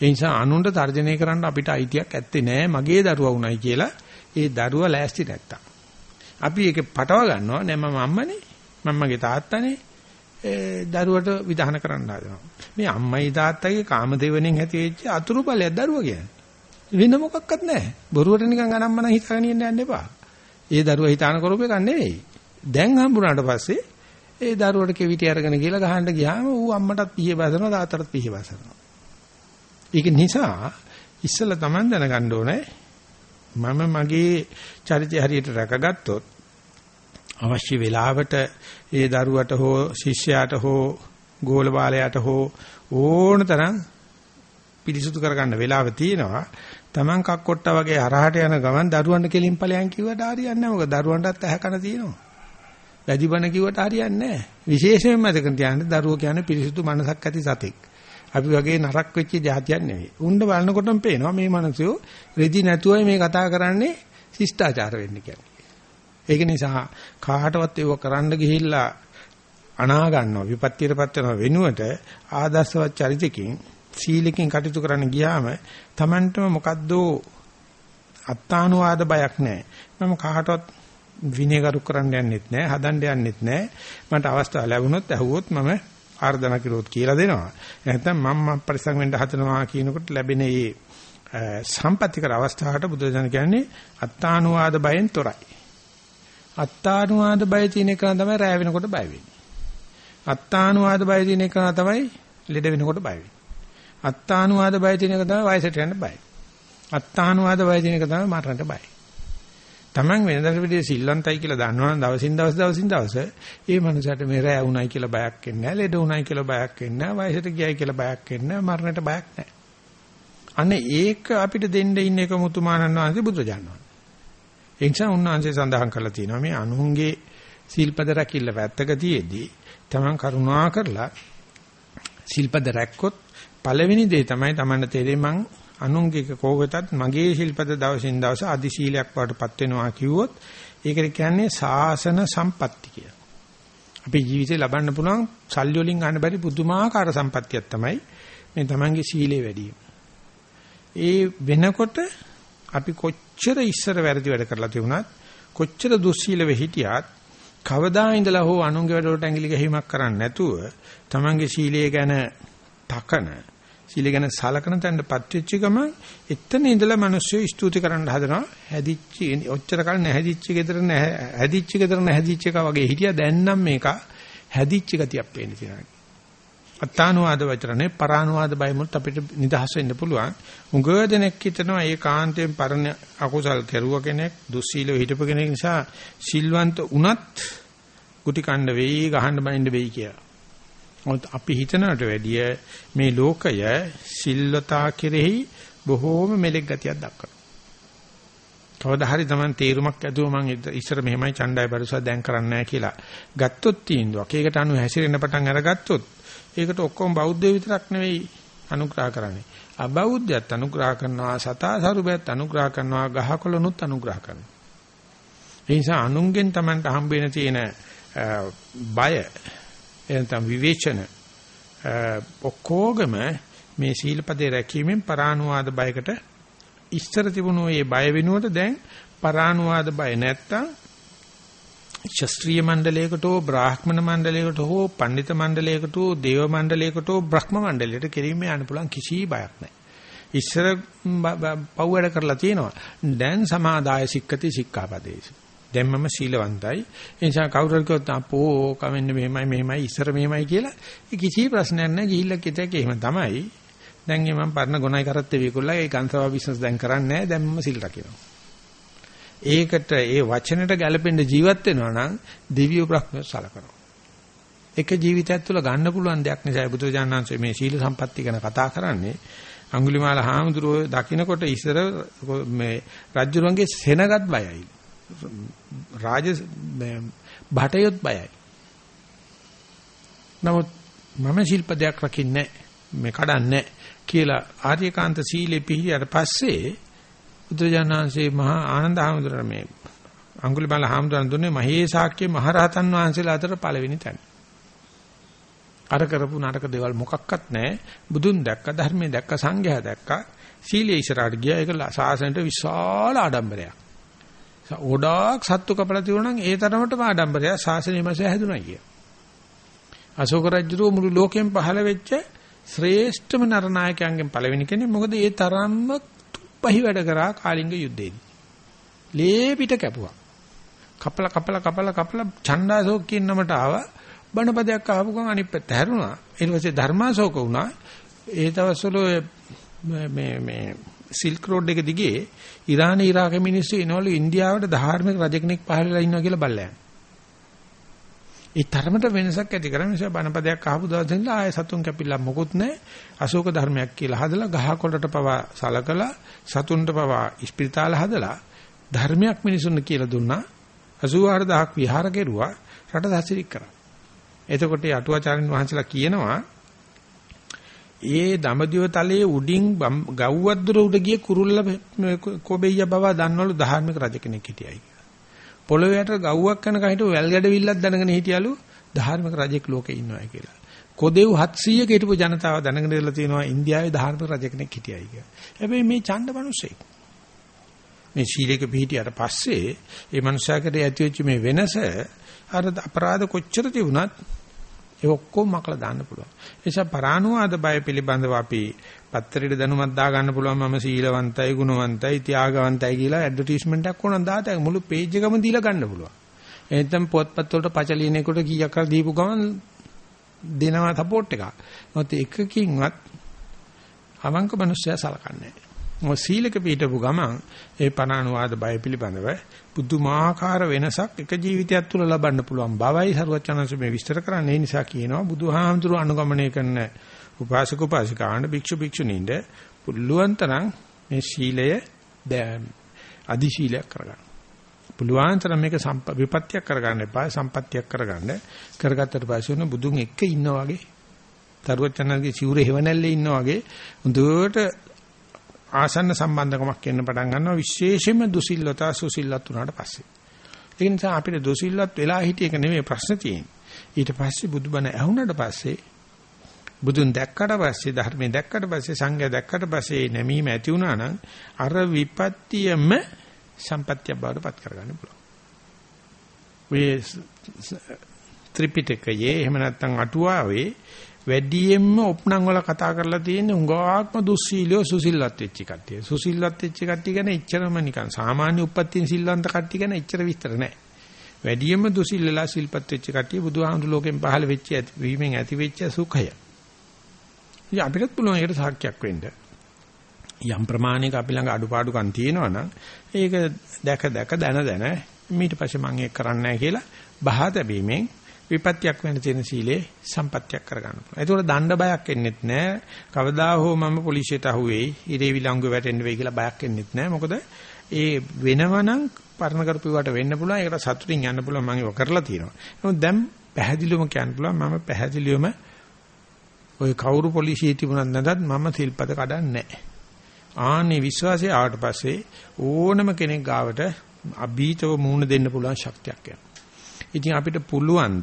ඒ නිසා අනුන්ට තර්ජනය කරන්න අපිට අයිතියක් ඇත්තේ නෑ මගේ දරුවා උණයි කියලා ඒ දරුවා ලෑස්ති නැත්තම්. අපි ඒක පටව ගන්නවා නෑ මම අම්මනේ මම්මගේ තාත්තනේ ඒ දරුවට විධාන කරන්න හදනවා. මේ අම්මයි තාත්තගේ කාමදේවණෙන් ඇති වෙච්ච අතුරු බලයක් දරුවා කියන්නේ. වෙන මොකක්වත් නැහැ. බොරුවට නිකන් අනම්මන හිතාගෙන ඉන්න යන්න එපා. ඒ දරුවා හිතාන කරපු එකක් නෙවෙයි. දැන් හම්බුනාට පස්සේ ඒ දරුවට කෙවිටි අරගෙන ගිහලා ගහන්න ගියාම ඌ අම්මටත් පිහිය බසනවා තාත්තටත් පිහිය බසනවා. ඒක නිසා ඉස්සෙල්ලා Taman දැනගන්න ඕනේ මම මගේ චරිතය හරියට රැකගත්තොත් අවශ්‍ය වෙලාවට ඒ දරුවට හෝ ශිෂ්‍යයාට හෝ ගෝල බාලයාට හෝ ඕන තරම් පිරිසුදු කරගන්න වෙලාව තියෙනවා. Taman කක්කොට්ටා වගේ හරහට යන ගමන් දරුවන්ට කෙලින් ඵලයන් කිව්වට හරියන්නේ නැහැ. මොකද දරුවන්ටත් ඇහ කන තියෙනවා. වැඩිබන කිව්වට හරියන්නේ නැහැ. විශේෂයෙන්ම මතක තියාගන්න දරුවෝ කියන්නේ පිරිසුදු මනසක් ඇති සතෙක්. අපි වගේ නරක වෙච්ච જાතියක් නෙවෙයි. උණ්ඩ බලනකොටම පේනවා මේ මිනිස්සු රෙදි නැතුවයි මේ කතා කරන්නේ ශිෂ්ටාචාර වෙන්න කියන්නේ. ඒක නිසා කාටවත් ඒව කරන්න ගිහිල්ලා අනා ගන්නවා විපත්තියටපත් වෙනව වෙනුවට ආදර්ශවත් චරිතකින් සීලකින් කටයුතු කරන්න ගියාම Tamanටම මොකද්ද අත්තානුවාද බයක් නැහැ. මම කාටවත් විනයගරු කරන්න යන්නෙත් නැහැ, හදන්න යන්නෙත් නැහැ. මට අවස්ථාව ලැබුණොත් ඇහුවොත් මම ආර්දනා කිරුවොත් කියලා දෙනවා. නැත්නම් මම පරිසං වෙන්න හදනවා කියනකොට ලැබෙන මේ සම්පත්‍තිකර අවස්ථාවට බුදුදහම කියන්නේ අත්තානුවාද බයෙන් තොරයි. අත්තානුවාද බය තියෙන එක තමයි රැ වෙනකොට බය වෙන්නේ. අත්තානුවාද බය තියෙන එක තමයි ලෙඩ වෙනකොට බය වෙන්නේ. අත්තානුවාද බය තියෙන එක තමයි වයසට යන්න බය. අත්තානුවාද බය තියෙන එක තමයි මරණයට බය. Taman වෙනදාට විදිහේ සිල්වන්තයි කියලා දන්නවනම් දවසින් දවස දවසින් දවස ඒ මනුස්සයාට මේ රැ උණයි කියලා බයක් එන්නේ නැහැ. ලෙඩ උණයි කියලා බයක් එන්නේ නැහැ. වයසට ගියයි කියලා බයක් එන්නේ නැහැ. මරණයට බයක් නැහැ. අනේ ඒක අපිට දෙන්න ඉන්න එක මුතුමානන් වහන්සේ බුදුරජාණන් වහන්සේ. ඒ නිසා උන්වහන්සේ සඳහන් කරලා තියෙනවා මේ අනුන්ගේ සිල්පද රැකිල්ල වැත්තක තියේදී Taman කරුණා කරලා සිල්පද රැක්කොත් පළවෙනි දේ තමයි Tamanට තේරෙන්නේ මං අනුන්ගේ කෝකටත් මගේ ශිල්පද දවසින් දවස අදි සීලයක් වඩටපත් වෙනවා කිව්වොත් ඒකට කියන්නේ සාසන සම්පatti කියලා. අපේ ජීවිතේ ලබන්න පුළුවන් සල්ලි වලින් ගන්න බැරි පුදුමාකාර සම්පත්තියක් තමයි මේ Tamanගේ සීලේ වැඩි ඒ වෙනකොට අපි කොච්චර ඉස්සර වැරදි වැඩ කරලා තිබුණත් කොච්චර දුස්සීලව හිටියත් කවදා ඉඳලා හෝ අනුන්ගේ වැඩවලට ඇඟිලි ගැහිමක් කරන්නේ නැතුව Tamanගේ සීලය ගැන තකන සීල ගැන සලකන තැනටපත් වෙච්ච ගම එතන ඉඳලා මිනිස්සු ස්තුති කරන්න හදනවා හැදිච්ච ඔච්චර කල් නැහැදිච්ච ගෙදර නැහැ හැදිච්ච ගෙදර නැහැදිච්ච එක වගේ හිටියා දැන් නම් මේක හැදිච්ච ගතියක් පේන්න තියෙනවා අත්තානුවාද වචරනේ පරානුවාද බයමුත් අපිට නිදහස් වෙන්න පුළුවන්. උඟ දෙනෙක් හිතනවා ඒ කාන්තයෙන් පරණ අකුසල් කෙරුව කෙනෙක් දුස්සීලව හිටපු කෙනෙක් නිසා සිල්වන්ත උනත් කුටි කණ්ඩ වෙයි ගහන්න බයින්න වෙයි කියලා. මොකද අපි හිතනකට වැඩිය මේ ලෝකය සිල්වතා කෙරෙහි බොහෝම මෙලෙක් ගතියක් දක්වනවා. කවදා හරි Taman තීරුමක් ඇදුව මම ඉස්සර මෙහෙමයි ඡණ්ඩාය පරිසව දැන් කරන්නේ නැහැ කියලා ගත්තොත් තීන්දුවක්. ඒකට අනුව හැසිරෙන්න පටන් අරගත්තොත් ඒකට ඔක්කොම බෞද්ධ විතරක් නෙවෙයි අනුග්‍රහ කරන්නේ. අබෞද්ධයත් අනුග්‍රහ කරනවා, සතා සරුබයත් අනුග්‍රහ කරනවා, ගහකොළනුත් අනුග්‍රහ කරනවා. ඒ නිසා අනුන්ගෙන් Tamanට හම්බ වෙන තියෙන බය එනතම් විවේචන ඔක්කොගම මේ සීලපදේ රැකීමෙන් පරානුවාද බයකට ඉස්තර තිබුණු මේ බය වෙනුවට දැන් පරානුවාද බය නැත්තම් ශාස්ත්‍රීය මණ්ඩලයකට හෝ බ්‍රාහ්මණ මණ්ඩලයකට හෝ පඬිත මණ්ඩලයකට හෝ දේව මණ්ඩලයකට හෝ බ්‍රහ්ම මණ්ඩලයකට කෙරීමේ යන්න පුළුවන් කිසි බයක් නැහැ. ඉස්සර පව් වැඩ කරලා තියෙනවා. දැන් සමාදාය සික්කති සික්ඛාපදේශ. දැන් මම සීලවන්තයි. ඒ නිසා කවුරු හරි කිව්වොත් අපෝ කවෙන්න මෙහෙමයි මෙහෙමයි ඉස්සර මෙහෙමයි කියලා ඒ කිසි ප්‍රශ්නයක් නැහැ. ගිහිල්ලා කිතේක එහෙම තමයි. දැන් මම පරණ ගොනයි කරත්තේ විකුල්ලා ඒ කන්සවා බිස්නස් දැන් කරන්නේ නැහැ. දැන් මම සිල් රකිනවා. ඒකට ඒ වචනෙට ගැළපෙන්න ජීවත් වෙනවා නම් දිව්‍ය බ්‍රහ්ම සලකනවා. එක ජීවිතයක් තුළ ගන්න පුළුවන් දෙයක් නිසා බුදුජානනාංශයේ මේ සීල සම්පatti ගැන කතා කරන්නේ අඟුලිමාල හාමුදුරුවෝ දකින්නකොට ඉස්සර මේ රජුරන්ගේ සෙනගත් බයයි. රාජ බටයොත් බයයි. නමුත් මම ශිල්පදයක් රකින්නේ මේ කඩන්නේ කියලා ආර්යකාන්ත සීලේ පිළියට පස්සේ බුදුජානනාංශේ මහා ආනන්ද හාමුදුරන මේ අඟුලිමාල හාමුදුරන් දුන්නේ මහේසාක්‍ය මහරහතන් වහන්සේලා අතර පළවෙනි තැන. අර කරපු නාටක දේවල් මොකක්වත් නැහැ. බුදුන් දැක්ක ධර්මයේ දැක්ක සංඝයා දැක්ක සීලයේ ඉස්සරහට ගියා. ඒක සාසනයට විශාල ආඩම්බරයක්. ඕඩාක් සත්තු කපලා තියුණා නම් ඒ තරමටම ආඩම්බරයක් සාසනය මාසය හැදුනා කිය. අශෝක රජුගේ මුළු ලෝකෙම පහළ වෙච්ච ශ්‍රේෂ්ඨම නරනායකයන්ගෙන් පළවෙනි කෙනෙක්. මොකද ඒ තරම්ම තුප්පහි වැඩ කරා කාලිංග යුද්ධේදී. ලේ පිට කැපුවා. කපලා කපලා කපලා කපලා ඡණ්ඩාසෝක කියන නමට ආවා. බණපදයක් අහපු ගමන් අනිත් පැත්ත හැරුණා. ඊට පස්සේ ධර්මාශෝක වුණා. ඒ දවස්වල මේ මේ සිල්ක් රෝඩ් එක දිගේ ඉරාන ඉරාක මිනිස්සු එනවලු ඉන්දියාවට ධාර්මික රජ කෙනෙක් පහළලා ඉන්නවා කියලා බල්ලයන්. ඒ තරමට වෙනසක් ඇති කරන නිසා බණපදයක් අහපු දවසේ ඉඳලා ආය සතුන් කැපිලා මොකුත් නැහැ. අශෝක ධර්මයක් කියලා හදලා ගහකොළට පවා සලකලා සතුන්ට පවා ස්පිරිතාල හදලා ධර්මයක් මිනිසුන්ට කියලා දුන්නා. 84000ක් විහාර කෙරුවා රට දසිරික් කරා. එතකොට අටුවාචාර්යන් වහන්සේලා කියනවා ඒ දඹදිව තලයේ උඩින් ගව්වක් දුර උඩ ගිය කුරුල්ල කොබෙయ్య බව දන්නවලු ධාර්මික රජ කෙනෙක් හිටියයි කියලා. පොළොවේ යට ගව්වක් කරන කහිට වැල් ගැඩවිල්ලක් දැනගෙන හිටියලු ධාර්මික රජෙක් ලෝකේ ඉන්නවයි කියලා. කොදෙව් 700ක හිටපු ජනතාව දැනගෙන ඉඳලා තියෙනවා ඉන්දියාවේ ධාර්මික රජ කෙනෙක් හිටියයි කියලා. හැබැයි මේ ඡණ්ඩ මිනිස්සෙක්. මේ ශීලයක පිහිටියට පස්සේ ඒ මනුස්සයාකට ඇතිවෙච්ච මේ වෙනස අර අපරාධ කොච්චර තිබුණත් ඒ ඔක්කොම මකලා දාන්න පුළුවන්. ඒ නිසා පරානුවාද බය පිළිබඳව අපි පත්තරෙට දැනුමක් දා ගන්න පුළුවන් මම සීලවන්තයි, ගුණවන්තයි, ත්‍යාගවන්තයි කියලා ඇඩ්වර්ටයිස්මන්ට් එකක් ඕනනම් දාතයි මුළු පේජ් එකම දීලා ගන්න පුළුවන්. එහෙනම් පොත්පත් වලට පචලිනේකට කීයක් කර දීපු ගමන් දෙනවා සපෝට් එකක්. මොකද එකකින්වත් අවංක මිනිස්සයා සලකන්නේ නැහැ. මොකද සීලක පිටපු ගමන් ඒ පණානුවාද බය පිළිබඳව පුදුමාකාර වෙනසක් එක ජීවිතයක් තුළ ලබන්න පුළුවන් බවයි සරුවචනංශ මේ විස්තර කරන්නේ. ඒ නිසා කියනවා බුදුහාමුදුරුවෝ අනුගමනය කරන උපාසක උපාසිකාණ භික්ෂු භික්ෂුණීන්ද පුළුවන් තරම් මේ සීලය අදි සීලයක් කරගන්න. පුළුවන් තරම් මේක විපත්‍යක් කරගන්න එපා සම්පත්‍යක් කරගන්න. කරගත්තට පස්සේ උන බුදුන් එක්ක ඉන්නා වගේ තරුවචනන්ගේ සිවුරේ හේවණල්ලේ ඉන්නා වගේ හොඳට ආසන්න සම්බන්ධකමක් එන්න පටන් ගන්නවා විශේෂයෙන්ම දුසිල්ලතා සුසිල්ලත් උනාට පස්සේ. ඒ නිසා අපිට දුසිල්ලත් වෙලා හිටිය එක නෙමෙයි ප්‍රශ්න තියෙන්නේ. ඊට පස්සේ බුදුබණ ඇහුනට පස්සේ බුදුන් දැක්කට පස්සේ ධර්මයේ දැක්කට පස්සේ සංඝයා දැක්කට පස්සේ නැමීම ඇති වුණා නම් අර විපත්තියම සම්පත්‍ය බවට පත් කරගන්න පුළුවන්. මේ ත්‍රිපිටකයේ එහෙම නැත්නම් අටුවාවේ වැඩියෙන්ම ඔප්නම් වල කතා කරලා තියෙන උඟාක්ම දුස්සීලියෝ සුසිල්වත් වෙච්ච කට්ටිය. සුසිල්වත් වෙච්ච කට්ටිය ගැන එච්චරම නිකන් සාමාන්‍ය උපත්තින සිල්වන්ත කට්ටිය ගැන එච්චර විස්තර නැහැ. වැඩියෙන්ම දුසිල්ලලා සිල්පත් වෙච්ච කට්ටිය බුදුහාමුදුර ලෝකෙන් පහළ වෙච්ච වීමෙන් ඇති වෙච්ච සුඛය. ඉතින් අපිටත් පුළුවන් ඒකට සාක්ෂියක් වෙන්න. යම් ප්‍රමාණයක අපි ළඟ අඩුපාඩුකම් තියෙනවා නම් ඒක දැක දැක දන දන ඊට පස්සේ මම ඒක කරන්නේ නැහැ කියලා බහා තැබීමෙන් විපත්‍යක් වෙන තියෙන සීලේ සම්පත්‍යක් කරගන්න පුළුවන්. ඒතකොට දණ්ඩ බයක් එන්නෙත් නැහැ. කවදා හෝ මම පොලිසියට අහුවෙයි, ඉරේ විලංගු වැටෙන්න වෙයි කියලා බයක් එන්නෙත් නැහැ. මොකද ඒ වෙනවනම් පරණ කරපුවාට වෙන්න පුළුවන්. ඒකට සතුටින් යන්න පුළුවන් මම ඒක කරලා තියෙනවා. නමුත් දැන් පැහැදිලිවම කියන්න පුළුවන් මම පැහැදිලිවම ওই කවුරු පොලිසිය තිබුණත් නැදත් මම සිල්පද කඩන්නේ නැහැ. ආන්නේ විශ්වාසය ආවට පස්සේ ඕනම කෙනෙක් ගාවට අභීතව මූණ දෙන්න පුළුවන් ශක්තියක් යනවා. ඉතින් අපිට පුළුවන්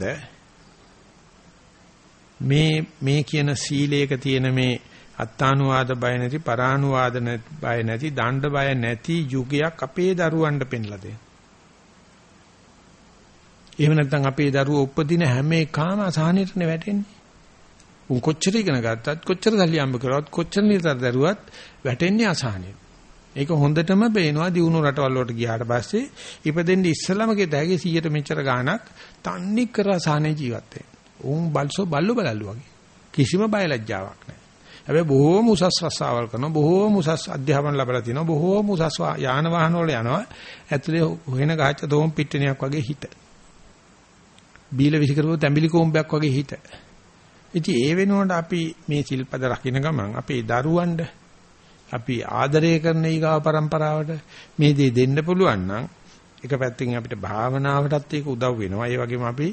මේ මේ කියන සීලයක තියෙන මේ අත්තානුවාද බය නැති පරානුවාද බය නැති දණ්ඩ බය නැති යුගයක් අපේ දරුවන්ට පෙන්ලා දෙන්න. එහෙම නැත්නම් අපේ දරුවෝ උපදින හැම එකම අසහනෙටනේ වැටෙන්නේ. උන් කොච්චර ඉගෙන ගත්තත් කොච්චර සල්ලි අම්බ කරවත් කොච්චර නිතර දරුවත් වැටෙන්නේ අසහනෙට. ඒක හොඳටම පේනවා දිනු රටවල් වලට ගියාට පස්සේ ඉපදෙන්න ඉස්සලම ගෙත හැකි 100ට මෙච්චර ගාණක් තන්නේ කර සානේ ජීවත් වෙන. උන් බල්සෝ බල්ලු බලල්ලු වගේ. කිසිම බයලජ්ජාවක් නැහැ. හැබැයි බොහෝම උසස් රස්සාවල් කරනවා බොහෝම උසස් අධ්‍යාපන ලැබලා තිනවා බොහෝම උසස් යාන වාහන වල යනවා. ඇතුලේ හොයන ගහච්ච දෝම් පිට්ටනියක් වගේ හිත. බීල විසි කරපුව තැඹිලි කොම්බයක් වගේ හිත. ඉතින් ඒ වෙනුවට අපි මේ සිල්පද රකින්න ගමන් අපේ දරුවන්ට අපි ආදරය කරන ඊගාව પરම්පරාවට මේ දේ දෙන්න පුළුවන් නම් එක පැත්තකින් අපිට භාවනාවටත් ඒක උදව් වෙනවා. ඒ වගේම අපි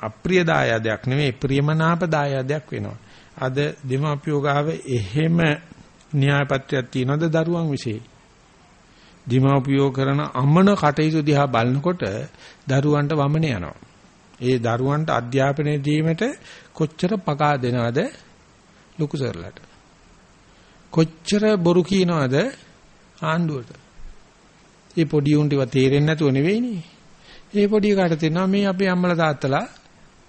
අප්‍රිය දායදයක් නෙමෙයි ප්‍රියමනාප දායදයක් වෙනවා. අද දෙමාපියෝ ගාව එහෙම න්‍යායපත්‍යක් තියනද දරුවන් විශ්ේ දීමාපියෝ කරන අමන කටයුතු දිහා බලනකොට දරුවන්ට වමන යනවා. ඒ දරුවන්ට අධ්‍යාපනය දීමට කොච්චර පකා දෙනවද ලොකු සර්ලට. කොච්චර බොරු කියනවද ආණ්ඩුවට. ඒ පොඩි උන්ට ඒවා තේරෙන්නේ නැතුව නෙවෙයිනේ. ඒ පොඩි කාට තේනවා මේ අපේ අම්මලා තාත්තලා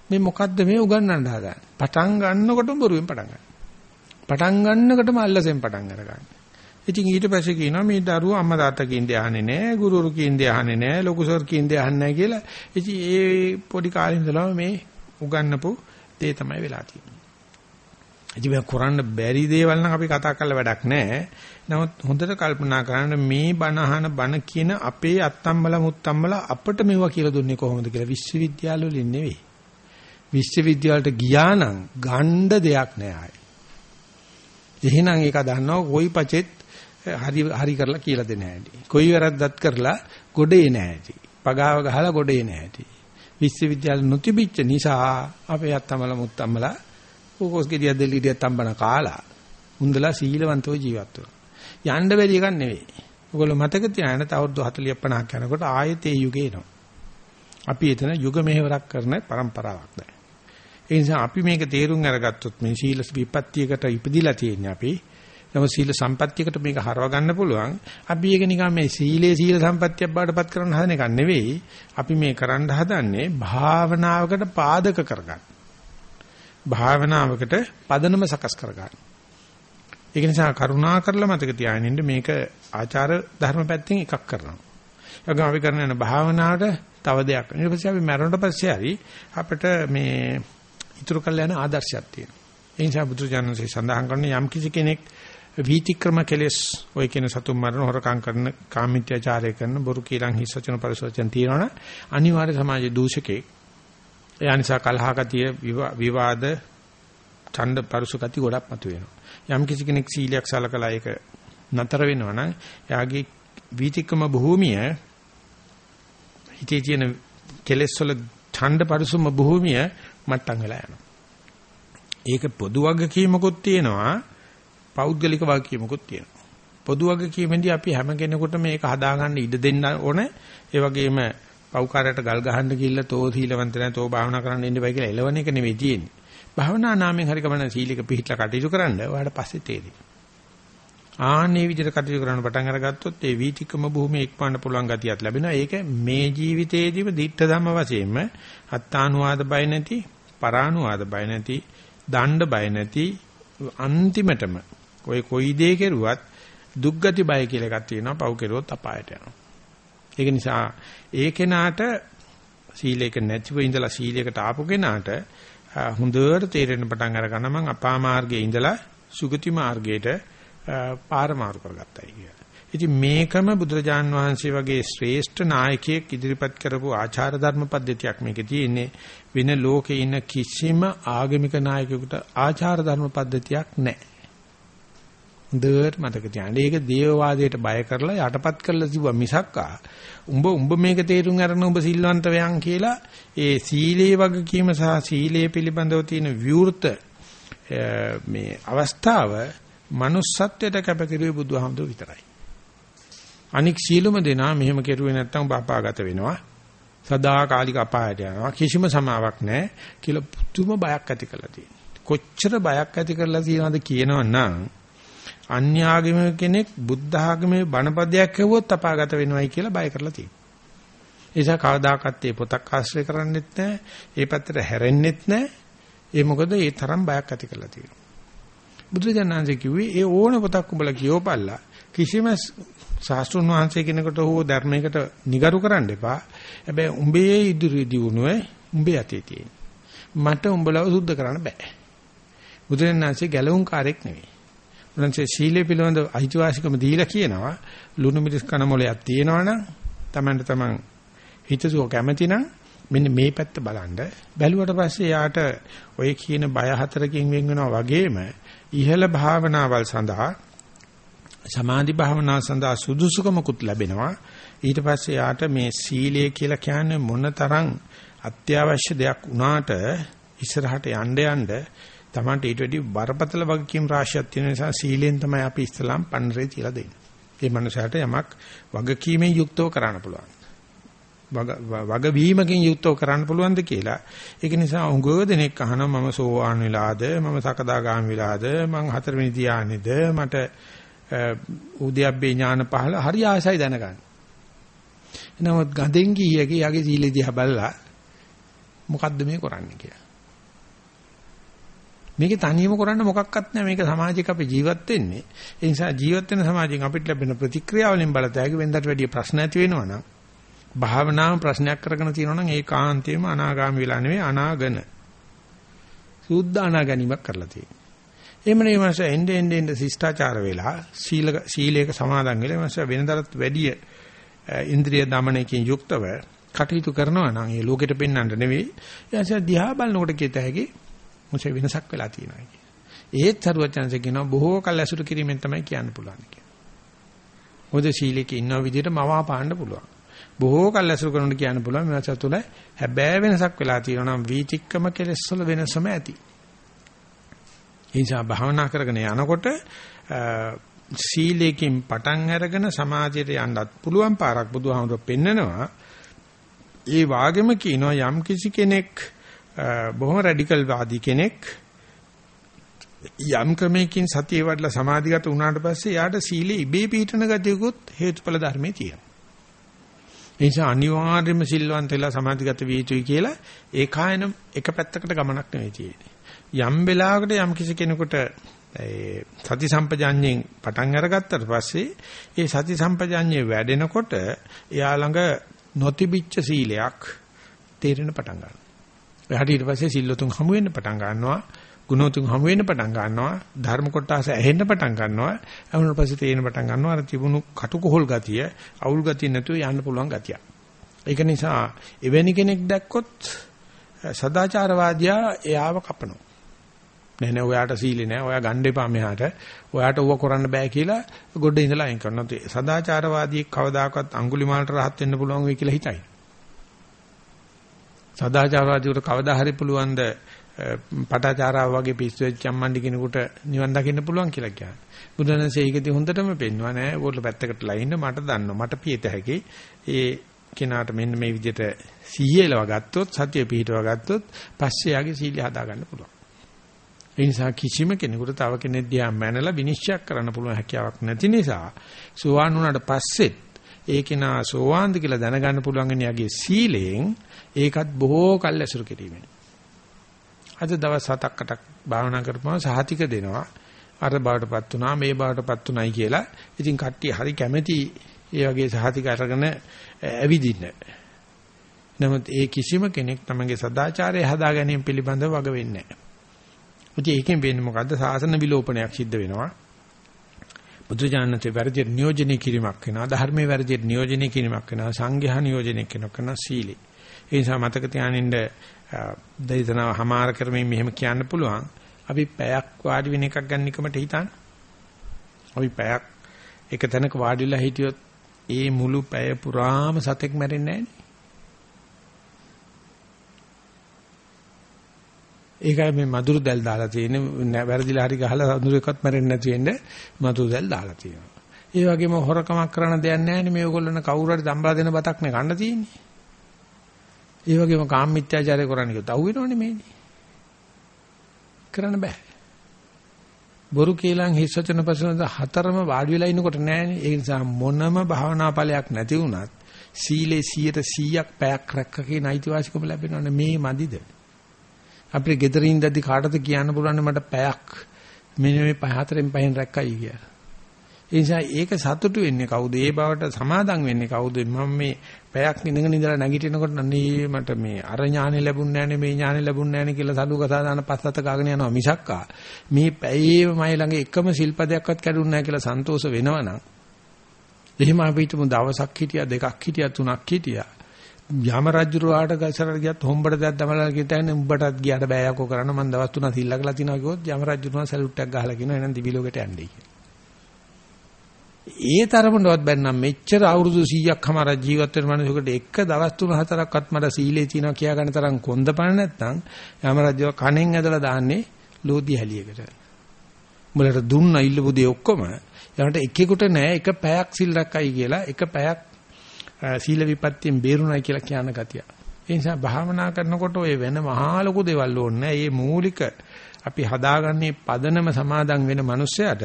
මේ මොකද්ද මේ උගන්වන්න හදාන්නේ. පටන් ගන්නකොටම බොරුවෙන් පටන් ගන්නවා. පටන් ගන්නකොටම අල්ලසෙන් පටන් අරගන්න. ඉතින් ඊට පස්සේ කියනවා මේ දරුවෝ අම්මා තාත්තා කියන්නේ අහන්නේ නැහැ, ගුරුවරු කියන්නේ අහන්නේ නැහැ, ලොකු සර් කියන්නේ අහන්නේ නැහැ කියලා. ඉතින් ඒ පොඩි කාලේ ඉඳලා මේ උගන්නපු දේ තමයි වෙලා තියෙන්නේ. ඉතින් මේ කරන්න බැරි දේවල් නම් අපි කතා කරලා වැඩක් නැහැ. නමුත් හොඳට කල්පනා කරන්න මේ බණ අහන බණ කියන අපේ අත්තම්බල මුත්තම්බල අපිට මේවා කියලා දුන්නේ කොහොමද කියලා විශ්වවිද්‍යාල වලින් නෙවෙයි. විශ්වවිද්‍යාලට ගියා නම් ගණ්ඩ දෙයක් නෑ ආයේ. එහෙනම් ඒක දන්නවා කොයි පචෙත් හරි හරි කරලා කියලා දෙන්න හැටි. කොයි වැරද්දක් කරලා ගොඩේ නැහැටි. පගාව ගහලා ගොඩේ නැහැටි. විශ්වවිද්‍යාල නොතිබිච්ච නිසා අපේ අත්තමල මුත්තම්මලා කෝකස් ගෙඩිය දෙලිඩිය තම්බන කාලා හුඳලා සීලවන්තව ජීවත් වෙනවා. යන්න බැරි එකක් නෙවෙයි. ඔයගොල්ලෝ මතක තියාගන්න තව 40 50ක් යනකොට ආයෙත් ඒ යුගේ එනවා. අපි එතන යුග මෙහෙවරක් කරන પરම්පරාවක් දැන්. ඒ නිසා අපි මේක තේරුම් අරගත්තොත් මේ සීල විපත්තියකට ඉපදිලා තියෙන්නේ අපි. නම සීල සම්පත්තියකට මේක හරව ගන්න පුළුවන්. අපි ඒක නිකන් මේ සීලේ සීල සම්පත්තියක් බාටපත් කරන්න හදන එක නෙවෙයි. අපි මේ කරන්න හදන්නේ භාවනාවකට පාදක කරගන්න. භාවනාවකට පදනම සකස් කරගන්න. ඒක නිසා කරුණා කරලා මතක තියාගන්න මේක ආචාර ධර්ම පැත්තෙන් එකක් කරනවා. ඒගොම අපි කරන යන භාවනාවට තව දෙයක්. ඊට පස්සේ අපි මරණයට පස්සේ හරි අපිට මේ ඉතුරු කරලා යන ආදර්ශයක් තියෙනවා. ඒ නිසා බුදුජානකසේ සඳහන් කරන යම් කිසි කෙනෙක් වීතික්‍රම කෙලෙස් ඔය කියන සතුන් මරණ හොරකම් කරන කාමීත්‍යචාරය කරන බොරු කීලං හිස් වචන පරිසවචන තියෙනවනේ අනිවාර්ය සමාජ දූෂකේ ඒ නිසා කලහකතිය විවාද ඡන්ද පරිසුකති ගොඩක් මතුවෙනවා. යම් කිසි කෙනෙක් සීලයක් සලකලා ඒක නතර වෙනවා නම් එයාගේ වීතික්‍රම භූමිය හිතේ තියෙන කෙලෙස් වල ඡන්ද පරිසුම භූමිය මට්ටම් වෙලා යනවා. ඒක පොදු වගකීමකුත් තියෙනවා පෞද්ගලික වගකීමකුත් තියෙනවා. පොදු වගකීමෙන්දී අපි හැම කෙනෙකුටම මේක හදාගන්න ඉඩ දෙන්න ඕනේ. ඒ වගේම පෞකාරයට ගල් ගහන්න ගිහිල්ලා තෝ සීලවන්ත නැහැ තෝ භාවනා කරන්න ඉන්න බයි කියලා එලවණ එක නෙවෙයි තියෙන්නේ. භාවනා නාමයෙන් හරි කමන සීලික පිළිట్లా කටයුතු කරන්න ඔයාලට පස්සේ තේරෙයි. ආන්නේ විදිහට කටයුතු කරන්න පටන් අරගත්තොත් ඒ වීතිකම භූමිය එක්පාන්න පුළුවන් ගතියක් ලැබෙනවා. ඒක මේ ජීවිතේදීම දිට්ඨ ධම්ම වශයෙන්ම අත්තානුවාද බය නැති, පරානුවාද බය නැති, දණ්ඩ බය නැති අන්තිමටම ඔය කොයි දේ කෙරුවත් දුක්ගති බය කියලා එකක් තියෙනවා. පව් කෙරුවොත් අපායට යනවා. ඒක නිසා ඒ කෙනාට සීලයක නැතිව ඉඳලා සීලයකට ආපු කෙනාට හොඳට තේරෙන්න පටන් අර ගන්න මං අපා මාර්ගයේ ඉඳලා සුගති මාර්ගයට පාර මාරු කරගත්තයි කියලා. ඉතින් මේකම බුදුරජාන් වහන්සේ වගේ ශ්‍රේෂ්ඨ නායකයෙක් ඉදිරිපත් කරපු ආචාර ධර්ම පද්ධතියක් මේකේ තියෙන්නේ වෙන ලෝකේ ඉන්න කිසිම ආගමික නායකයෙකුට ආචාර ධර්ම පද්ධතියක් නැහැ. හොඳට මතක තියාගන්න. ඒක දේවවාදයට බය කරලා යටපත් කරලා තිබුවා මිසක්කා. උඹ උඹ මේක තේරුම් අරගෙන උඹ සිල්වන්ත වෙයන් කියලා ඒ සීලේ වගකීම සහ සීලේ පිළිබඳව තියෙන විවෘත මේ අවස්ථාව manussත්වයට කැපකිරුවේ බුදුහාමුදුර විතරයි. අනික් සීලුම දෙනා මෙහෙම කෙරුවේ නැත්තම් ඔබ අපාගත වෙනවා. සදාකාලික අපායට යනවා. කිසිම සමාවක් නැහැ කියලා පුදුම බයක් ඇති කරලා තියෙනවා. කොච්චර බයක් ඇති කරලා තියෙනවද කියනවනම් අන්‍යාගමික කෙනෙක් බුද්ධ ආගමේ බණපදයක් ඇහුවොත් අපාගත වෙනවයි කියලා බය කරලා තියෙනවා. ඒ නිසා කවදාකවත් මේ පොතක් ආශ්‍රය කරන්නෙත් නැහැ. ඒ පැත්තට හැරෙන්නෙත් නැහැ. ඒ මොකද ඒ තරම් බයක් ඇති කරලා තියෙනවා. බුදුරජාණන්සේ කිව්වේ ඒ ඕන පොතක් උඹලා කියවපල්ලා කිසිම ශාස්ත්‍රුන් වහන්සේ කෙනෙකුට හෝ ධර්මයකට නිගරු කරන්න එපා. හැබැයි උඹේ ඉදිරි දියුණුව උඹේ අතේ තියෙන. මට උඹලව සුද්ධ කරන්න බෑ. බුදුරජාණන්සේ ගැලවුම් කාර්යයක් නෙවෙයි. උන්වහන්සේ සීලය පිළිබඳ අයිතිවාසිකම දීලා කියනවා. ලුණු මිරිස් කන මොලයක් තියෙනවනම් Tamanට Taman හිතසුව කැමැතිනම් මෙන්න මේ පැත්ත බලන්න. බැලුවට පස්සේ යාට ඔය කියන බය හතරකින් වෙන් වෙනවා වගේම ඉහළ භාවනාවල් සඳහා සමාධි භාවනාව සඳහා සුදුසුකමකුත් ලැබෙනවා. ඊට පස්සේ යාට මේ සීලය කියලා කියන්නේ මොනතරම් අත්‍යවශ්‍ය දෙයක් වුණාට ඉස්සරහට යන්න යන්න Tamante ඊට වැඩි බරපතල වගකීම් රාශියක් තියෙන නිසා සීලෙන් තමයි අපි ඉස්ලාම් පන්නරේ තියලා දෙන්නේ. ඒ මනුස්සයාට යමක් වගකීමෙන් යුක්තව කරන්න පුළුවන්. වග වීමකින් යුක්තව කරන්න පුළුවන්ද කියලා. ඒක නිසා උගව දෙනෙක් අහනවා මම සෝවාන් වෙලාද මම සකදාගාම වෙලාද මම හතරවෙනි ධානයේද මට උද්‍යප්පේ ඥාන පහළ හරි ආසයි දැනගන්න. එනමුත් ගඳෙන් ගියගේ යගේ සීලෙ දිහා බලලා මොකද්ද මේ කරන්නේ කියලා. මේක තනියම කරන්න මොකක්වත් නැහැ. මේක සමාජයක අපි ජීවත් වෙන්නේ. ඒ නිසා ජීවත් වෙන සමාජයෙන් අපිට ලැබෙන ප්‍රතික්‍රියාවලින් බලතැයි වෙනදට වැඩිය ප්‍රශ්න ඇති වෙනවා නම් භාවනාව ප්‍රශ්නයක් කරගෙන තියෙනවා නම් ඒ කාන්තේම අනාගාමී වෙලා නෙවෙයි අනාගන. සුද්ධ අනාගැනීමක් කරලා තියෙනවා. එහෙම නෙවෙයි මාස එnde end end ශිෂ්ටාචාර වෙලා සීල සීලයක සමාදන් වෙලා මාස වෙනදටත් වැඩිය ඉන්ද්‍රිය দমনයකින් යුක්තව කටයුතු කරනවා නම් ඒ ලෝකෙට පෙන්වන්න නෙවෙයි. ඒ නිසා දිහා බලනකොට කියත හැකි මොසේ වෙනසක් වෙලා තියෙනවා කිය. ඒත් සරුවචනසේ කියනවා බොහෝ කල් ඇසුරු කිරීමෙන් තමයි කියන්න පුළුවන් කියලා. මොකද සීලෙක ඉන්න විදිහට මවා පාන්න පුළුවන්. බොහෝ කල් ඇසුරු කරනකොට කියන්න පුළුවන් මේ තුළ හැබෑ වෙනසක් වෙලා තියෙනවා නම් වීතික්කම කෙලෙස් වල වෙනසම ඇති. ඒ නිසා භාවනා කරගෙන යනකොට සීලයෙන් පටන් අරගෙන සමාධියට යන්නත් පුළුවන් පාරක් බුදුහාමුදුරුවෝ පෙන්නනවා. ඒ වාගෙම කියනවා යම් කිසි කෙනෙක් බොහොම රැඩිකල් වාදී කෙනෙක් යම් ක්‍රමයකින් සතිය වඩලා සමාධිගත වුණාට පස්සේ යාට සීලේ ඉබේ පීඨන ගතියකුත් හේතුඵල ධර්මයේ තියෙනවා. ඒ නිසා අනිවාර්යයෙන්ම සිල්වන්ත වෙලා සමාධිගත විය යුතුයි කියලා ඒකායන එක පැත්තකට ගමනක් නෙවෙයි තියෙන්නේ. යම් වෙලාවකට යම් කිසි කෙනෙකුට ඒ සති සම්පජාඤ්ඤයෙන් පටන් අරගත්තට පස්සේ ඒ සති සම්පජාඤ්ඤය වැඩෙනකොට එයා ළඟ නොතිබිච්ච සීලයක් තේරෙන පටන් ගන්නවා. එහාට ඊට පස්සේ සිල්ලතුන් හමු වෙන්න පටන් ගන්නවා. ගුණතුන් හමු වෙන්න පටන් ගන්නවා. ධර්ම කොටස ඇහෙන්න පටන් ගන්නවා. එවුනට පස්සේ තේරෙන පටන් ගන්නවා අර තිබුණු කටුකොහල් ගතිය, අවුල් ගතිය නැතුව යන්න පුළුවන් ගතිය. ඒක නිසා එවැනි කෙනෙක් දැක්කොත් සදාචාරවාදියා එයාව කපනවා. නෑ නෑ ඔයාට සීලේ නෑ ඔයා ගන්න එපා මෙහාට ඔයාට ඌව කරන්න බෑ කියලා ගොඩ ඉඳලා අයින් කරනවා සදාචාරවාදී කවදාකවත් අඟුලිමාලට රහත් වෙන්න පුළුවන් වෙයි කියලා හිතයි සදාචාරවාදීවට කවදා හරි පුළුවන් ද පටාචාරාව වගේ පිස්සු වෙච්ච අම්මන්ඩි කෙනෙකුට නිවන් දකින්න පුළුවන් කියලා කියන්නේ. බුදුරජාණන්සේ ඒකදී හොඳටම පෙන්වනවා නෑ ඕගොල්ලෝ පැත්තකටලා ඉන්න මට දන්නවා මට පියත හැකි. ඒ කෙනාට මෙන්න මේ විදිහට සීයලව ගත්තොත් සතිය පිහිටව ගත්තොත් පස්සේ යාගේ සීලිය හදා ගන්න පුළුවන්. ඒ නිසා කිසිම කෙනෙකුට තව කෙනෙක් දිහා මැනලා විනිශ්චය කරන්න පුළුවන් හැකියාවක් නැති නිසා සෝවාන් වුණාට පස්සෙත් ඒ කෙනා සෝවාන්ද කියලා දැනගන්න පුළුවන් එනියාගේ සීලයෙන් ඒකත් බොහෝ කල් ඇසුරු කිරීමෙන්. අද දවස් 7ක් 8ක් භාවනා කරපුවම සහතික දෙනවා. අර බාටපත් උනා මේ බාටපත් උනායි කියලා. ඉතින් කට්ටිය හරි කැමැති ඒ වගේ සහතික අරගෙන ඇවිදින්න. නමුත් ඒ කිසිම කෙනෙක් තමගේ සදාචාරය හදා ගැනීම පිළිබඳව වග වෙන්නේ නැහැ. ඉතින් ඒකෙන් වෙන්නේ මොකද්ද? සාසන විලෝපනයක් සිද්ධ වෙනවා. බුදුජානකේ වැරදියට නියෝජනය කිරීමක් වෙනවා. ධර්මයේ වැරදියට නියෝජනය කිරීමක් වෙනවා. සංඝයා නියෝජනය කරනවා සීලේ. ඒ නිසා මතක තියානින්න දෙයතනව හමාර කරමින් මෙහෙම කියන්න පුළුවන්. අපි පැයක් වාඩි වෙන එකක් ගන්න එකමට හිතන්න. අපි පැයක් එක තැනක වාඩිලා හිටියොත් ඒ මුළු පැය පුරාම සතෙක් මැරෙන්නේ නැහැ ඒකයි මේ මధుර දැල් දාලා තියෙන්නේ වැරදිලා හරි ගහලා අඳුරේකත් මැරෙන්නේ නැති වෙන්න මధుර දැල් දාලා තියෙනවා. ඒ වගේම හොරකමක් කරන්න දෙයක් නැහැ නේ මේ ඕගොල්ලන් කවුරු හරි දම්බලා දෙන බතක් නේ කන්න තියෙන්නේ. ඒ වගේම කාම මිත්‍යාචාරය කරන්න කිව්වොත් අහු වෙනවනේ මේනේ. කරන්න බෑ. බොරු කේලම් හිස් වචන පසුනද හතරම වාඩි වෙලා ඉන්නකොට නෑනේ. ඒ නිසා මොනම භාවනා ඵලයක් නැති වුණත් සීලේ 100ක් පැයක් රැක්ක කියන අයිතිවාසිකම ලැබෙනවනේ මේ මදිද? අපිට ගෙදරින් ඉඳද්දි කාටද කියන්න පුළුවන් මට පැයක් මෙන්න මේ පහ හතරෙන් පහෙන් රැක්කයි කියලා. ඒ නිසා ඒක සතුටු වෙන්නේ කවුද? ඒ බවට සමාදම් වෙන්නේ කවුද? මම මේ පැයක් ඉඳගෙන ඉඳලා නැගිටිනකොට නේ මට මේ අර ඥානෙ ලැබුණ නැහැ මේ ඥානෙ ලැබුණ නැහැ කියලා සලු කතා දාන පස්සත කාගෙන යනවා මිසක්කා. මේ පැයේම මයි ළඟ එකම සිල්පදයක්වත් කැඩුන්නේ නැහැ කියලා සන්තෝෂ වෙනවනම් එහෙම අපි හිතමු දවසක් හිටියා දෙකක් හිටියා තුනක් හිටියා යම රජුරවාට ගසරට ගියත් හොම්බට දැක් දමලා කියතන්නේ උඹටත් ගියාට බෑ යකෝ කරන්න මම දවස් තුනක් සිල්ලකලා තිනවා කිව්වොත් යම රජුරවා සැලුට් එකක් ගහලා කියනවා එහෙනම් දිවිලෝකෙට යන්නේ කියලා. ඒ තරමටවත් බැන්නම් මෙච්චර අවුරුදු 100ක් හමාර ජීවත් වෙන මිනිසෙකුට එක දවස් තුන හතරක්වත් මට සීලේ තියනවා කියා ගන්න තරම් කොන්දපණ නැත්නම් යම රජුව කණෙන් ඇදලා දාන්නේ ලෝදි හැලියකට. උඹලට දුන්න ඉල්ලපු දේ ඔක්කොම ඊළඟට එකෙකුට නෑ එක පැයක් සිල් රැකයි කියලා එක පැයක් සීල විපත්තියෙන් බේරුණයි කියලා කියන ගතිය. ඒ නිසා භාවනා කරනකොට ඔය වෙන මහා ලොකු දේවල් ඕනේ නෑ. මේ මූලික අපි හදාගන්නේ පදනම සමාදන් වෙන මනුස්සයාට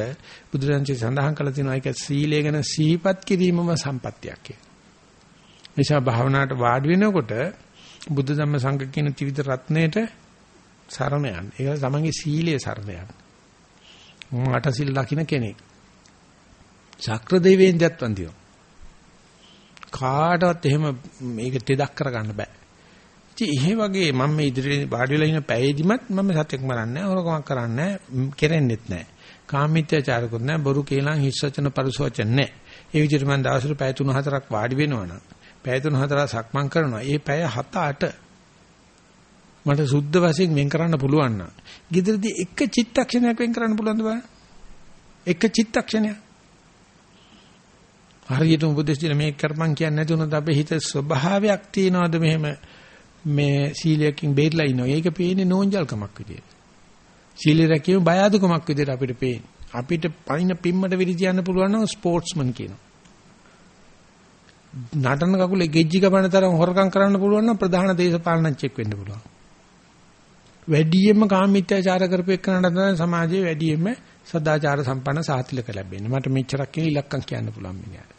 බුදුරජාණන්සේ සඳහන් කළ තියෙනවා ඒක සීලය ගැන සිහිපත් කිරීමම සම්පත්තියක් කියලා. නිසා භාවනාවට වාඩි වෙනකොට බුද්ධ ධම්ම සංඝ කියන ත්‍රිවිධ රත්නයේට සරණ යන්න. ඒක තමන්ගේ සීලයේ සරණ යන්න. මට සිල් ලකින කෙනෙක්. ශක්‍ර දෙවියන්වත් වන්දිනවා. කාටවත් එහෙම මේක තෙදක් කරගන්න බෑ. ඉතින් එහෙ වගේ මම මේ ඉදිරියේ වාඩි වෙලා ඉන්න පැයදිමත් මම සත්‍යක් මරන්නේ නැහැ, හොරකමක් කරන්නේ නැහැ, කෙරෙන්නෙත් නැහැ. කාමීත්‍යචාරකුත් නැහැ, බොරු කේලම් හිස් වචන පරිස වචන නැහැ. ඒ විදිහට මම දවසට පැය 3-4ක් වාඩි වෙනවනම්, පැය 3-4ක් සක්මන් කරනවා. ඒ පැය 7-8 මට සුද්ධ වශයෙන් වෙන් කරන්න පුළුවන් නම්, gederදී එක චිත්තක්ෂණයක් වෙන් කරන්න පුළුවන්ද බලන්න? එක චිත්තක්ෂණයක්. හරියටම උපදෙස් දෙන මේක කරපන් කියන්නේ නැති උනොත් අපේ හිත ස්වභාවයක් තියනවාද මෙහෙම මේ සීලයෙන් බේරලා ඉන්නවා. ඒක පේන්නේ නෝන්ජල්කමක් විදියට. සීල රැකීම බය අඩුකමක් විදියට අපිට පේන්නේ. අපිට පයින් පිම්මට විදි තියන්න පුළුවන් නම් ස්පෝර්ට්ස්මන් කියනවා. නටන කකුලේ ගෙජ්ජි කපන තරම් හොරකම් කරන්න පුළුවන් නම් ප්‍රධාන දේශපාලනඥයෙක් වෙන්න පුළුවන්. වැඩියෙන්ම කාමීත්‍යාචාර කරපෙන්නට තමයි සමාජයේ වැඩියෙන්ම සදාචාර සම්පන්න සාතිලක ලැබෙන්නේ. මට මෙච්චරක් කියන ඉලක්කම් කියන්න පුළුවන් මිනිහට.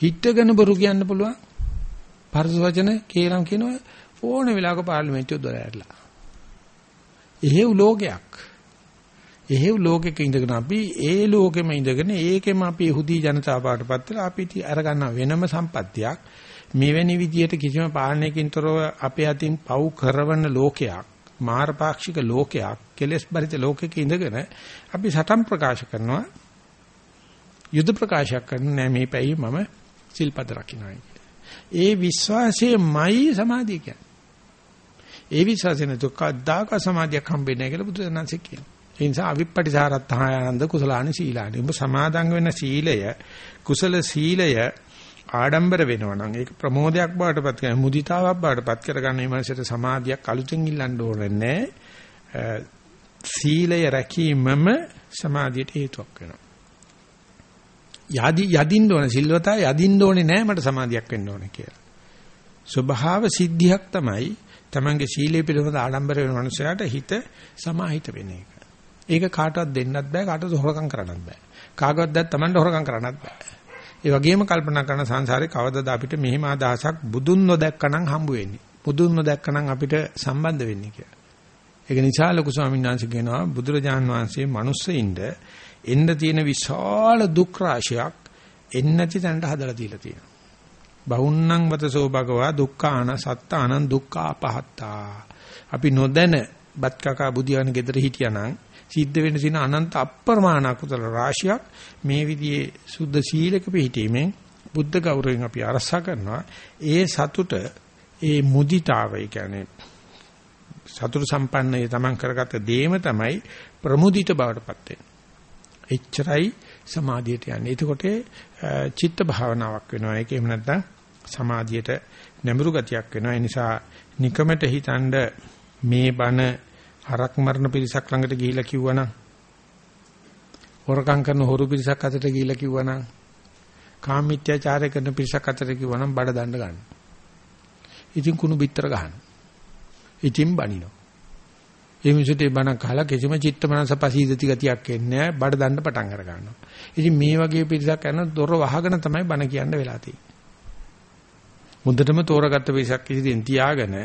හිටගෙන බොරු කියන්න පුළුවන්. පරස වචන කේලම් කියනවා ඕන වෙලාවක පාර්ලිමේන්තුව දොර ඇරලා. එහෙව් ලෝකයක්. එහෙව් ලෝකෙක ඉඳගෙන අපි ඒ ලෝකෙම ඉඳගෙන ඒකෙම අපි යහුදී ජනතාව පාටපත් වෙලා අපි අරගන්න වෙනම සම්පත්තියක් මෙවැනි විදියට කිසිම පාලනයකින් තොරව අපේ අතින් පව් කරවන ලෝකයක් මාරපාක්ෂික ලෝකයක් කෙලස් බරිත ලෝකෙක ඉඳගෙන අපි සටන් ප්‍රකාශ කරනවා යුද ප්‍රකාශයක් කරන නෑ මේ පැයි මම සිල්පද රකින්නයි ඒ විශ්වාසයමයි සමාධිය කියන්නේ ඒ විශ්වාසයෙන් දුක්ඛදාක සමාධියක් හම්බෙන්නේ නැහැ කියලා බුදුරජාණන්සේ කියනවා. ඒ නිසා අවිප්පටිසාරත්ථායනන්ද කුසලානි සීලානි. ඔබ සමාදන් වෙන සීලය කුසල සීලය ආඩම්බර වෙනවා නම් ඒක ප්‍රමෝදයක් බවටපත් කරන මුදිතාවක් බවටපත් කරගන්න මේ මනසට සමාධියක් අලුතෙන් ඉල්ලන්න ඕනේ නැහැ. සීලය රැකීමම සමාධියට හේතුවක් වෙනවා. යදි යදින්න ඕනේ සිල්වතා යදින්න ඕනේ නැහැ මට සමාධියක් වෙන්න ඕනේ කියලා. ස්වභාව සිද්ධියක් තමයි තමන්ගේ සීලය පිළිබඳ ආඩම්බර වෙන මනුස්සයාට හිත සමාහිත වෙන එක. ඒක කාටවත් දෙන්නත් බෑ කාටවත් හොරකම් කරන්නත් බෑ. කාගවත් දැත් තමන්ට හොරකම් කරන්නත් බෑ. ඒ වගේම කල්පනා කරන සංසාරේ කවදද අපිට මෙහිම අදහසක් බුදුන් නොදැක්කනම් හම්බ වෙන්නේ. බුදුන් නොදැක්කනම් අපිට සම්බන්ධ වෙන්නේ කියලා. ඒක නිසා ලොකු ස්වාමීන් වහන්සේ කියනවා බුදුරජාන් වහන්සේ මිනිස්සෙින්ද එන්න තියෙන විශාල දුක් රාශියක් එන්නේ නැති තැනට හදලා දීලා තියෙනවා. බහුන්නං වතසෝ භගවා දුක්ඛාන සත්තානං දුක්ඛාපහත්තා අපි නොදැන බත් කකා බුදියාන gedara හිටියානම් සිද්ධ වෙන්න තියෙන අනන්ත අප්‍රමාණ කුසල රාශියක් මේ විදිහේ සුද්ධ සීලක පිළිහිීමෙන් බුද්ධ ගෞරවයෙන් අපි අරසා කරනවා ඒ සතුට ඒ මුදිතාවයි කියන්නේ සතුට සම්පන්නය තමන් කරගත්ත දේම තමයි ප්‍රමුදිත බවටපත් වෙන්නේ. එච්චරයි සමාධියට යන්නේ. එතකොට චිත්ත භාවනාවක් වෙනවා. ඒක එහෙම නැත්නම් සමාධියට නැඹුරු ගතියක් වෙනවා. ඒ නිසා නිකමට හිතනද මේ බණ හරක් මරණ පිරිසක් ළඟට ගිහිලා කිව්වනම් හොරකම් කරන හොරු පිරිසක් අතට ගිහිලා කිව්වනම් කාමීත්‍යාචාරය කරන පිරිසක් අතට කිව්වනම් බඩ දණ්ඩ ගන්න. ඉතින් කුණු බිත්තර ගන්න. ඉතින් බනිනවා. ඒ මිනිසුන්ට බණ කහලා කිසිම චිත්ත මනස පසීදති ගතියක් එන්නේ නැහැ. බඩ දණ්ඩ පටන් අර ගන්නවා. ඉතින් මේ වගේ පිරිසක් කරන දොර වහගෙන තමයි බණ කියන්න වෙලා තියෙන්නේ. හොඳටම තෝරාගත්ත පිරිසක් ඉදිරියෙන් තියාගෙන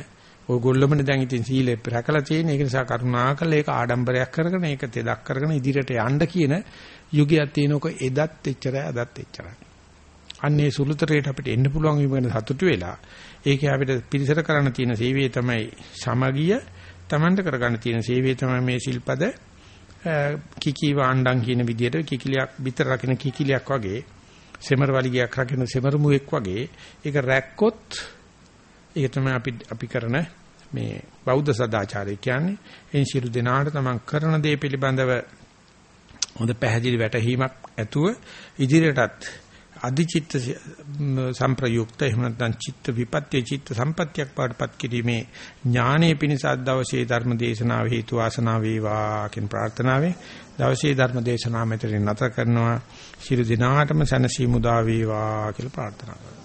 ඔයගොල්ලොමනේ දැන් ඉතින් සීලෙ රැකලා තියෙන ඒක නිසා කරුණාකරලා ඒක ආඩම්බරයක් කරගෙන ඒක තෙදක් කරගෙන ඉදිරියට යන්න කියන යුගයක් තියෙනකො එදත් එච්චරයි අදත් එච්චරයි. අන්නේ සුළුතරයට අපිට එන්න පුළුවන් වීම සතුටු වෙලා ඒකේ අපිට පිළිසර කරන්න තියෙන සේවය තමයි සමගිය Tamanට කරගන්න තියෙන සේවය තමයි මේ සිල්පද. කිකී වාණ්ඩම් කියන විදිහට කිකිලියක් විතර රකින්න කිකිලියක් වගේ සෙමර වලිගයක් රකින්න සෙමර මුවෙක් වගේ ඒක රැක්කොත් ඒක තමයි අපි අපි කරන මේ බෞද්ධ සදාචාරය කියන්නේ. එන් සියලු දෙනාට තමන් කරන දේ පිළිබඳව හොඳ පැහැදිලි වැටහීමක් ඇතුව ඉදිරියටත් අධිචිත්ත සම්ප්‍රයුක්ත එහෙම නැත්නම් චිත්ත විපත්‍ය චිත්ත සම්පත්‍යක් පාඩපත් කිරීමේ ඥානයේ පිණිස අද දවසේ ධර්ම දේශනාව හේතු වාසනා වේවා කියන ප්‍රාර්ථනාවෙන් දවසේ ධර්ම දේශනාව මෙතනින් නැතර කරනවා. ශිරු දිනාටම සනසි මුදා වේවා කියලා ප්‍රාර්ථනා කරනවා.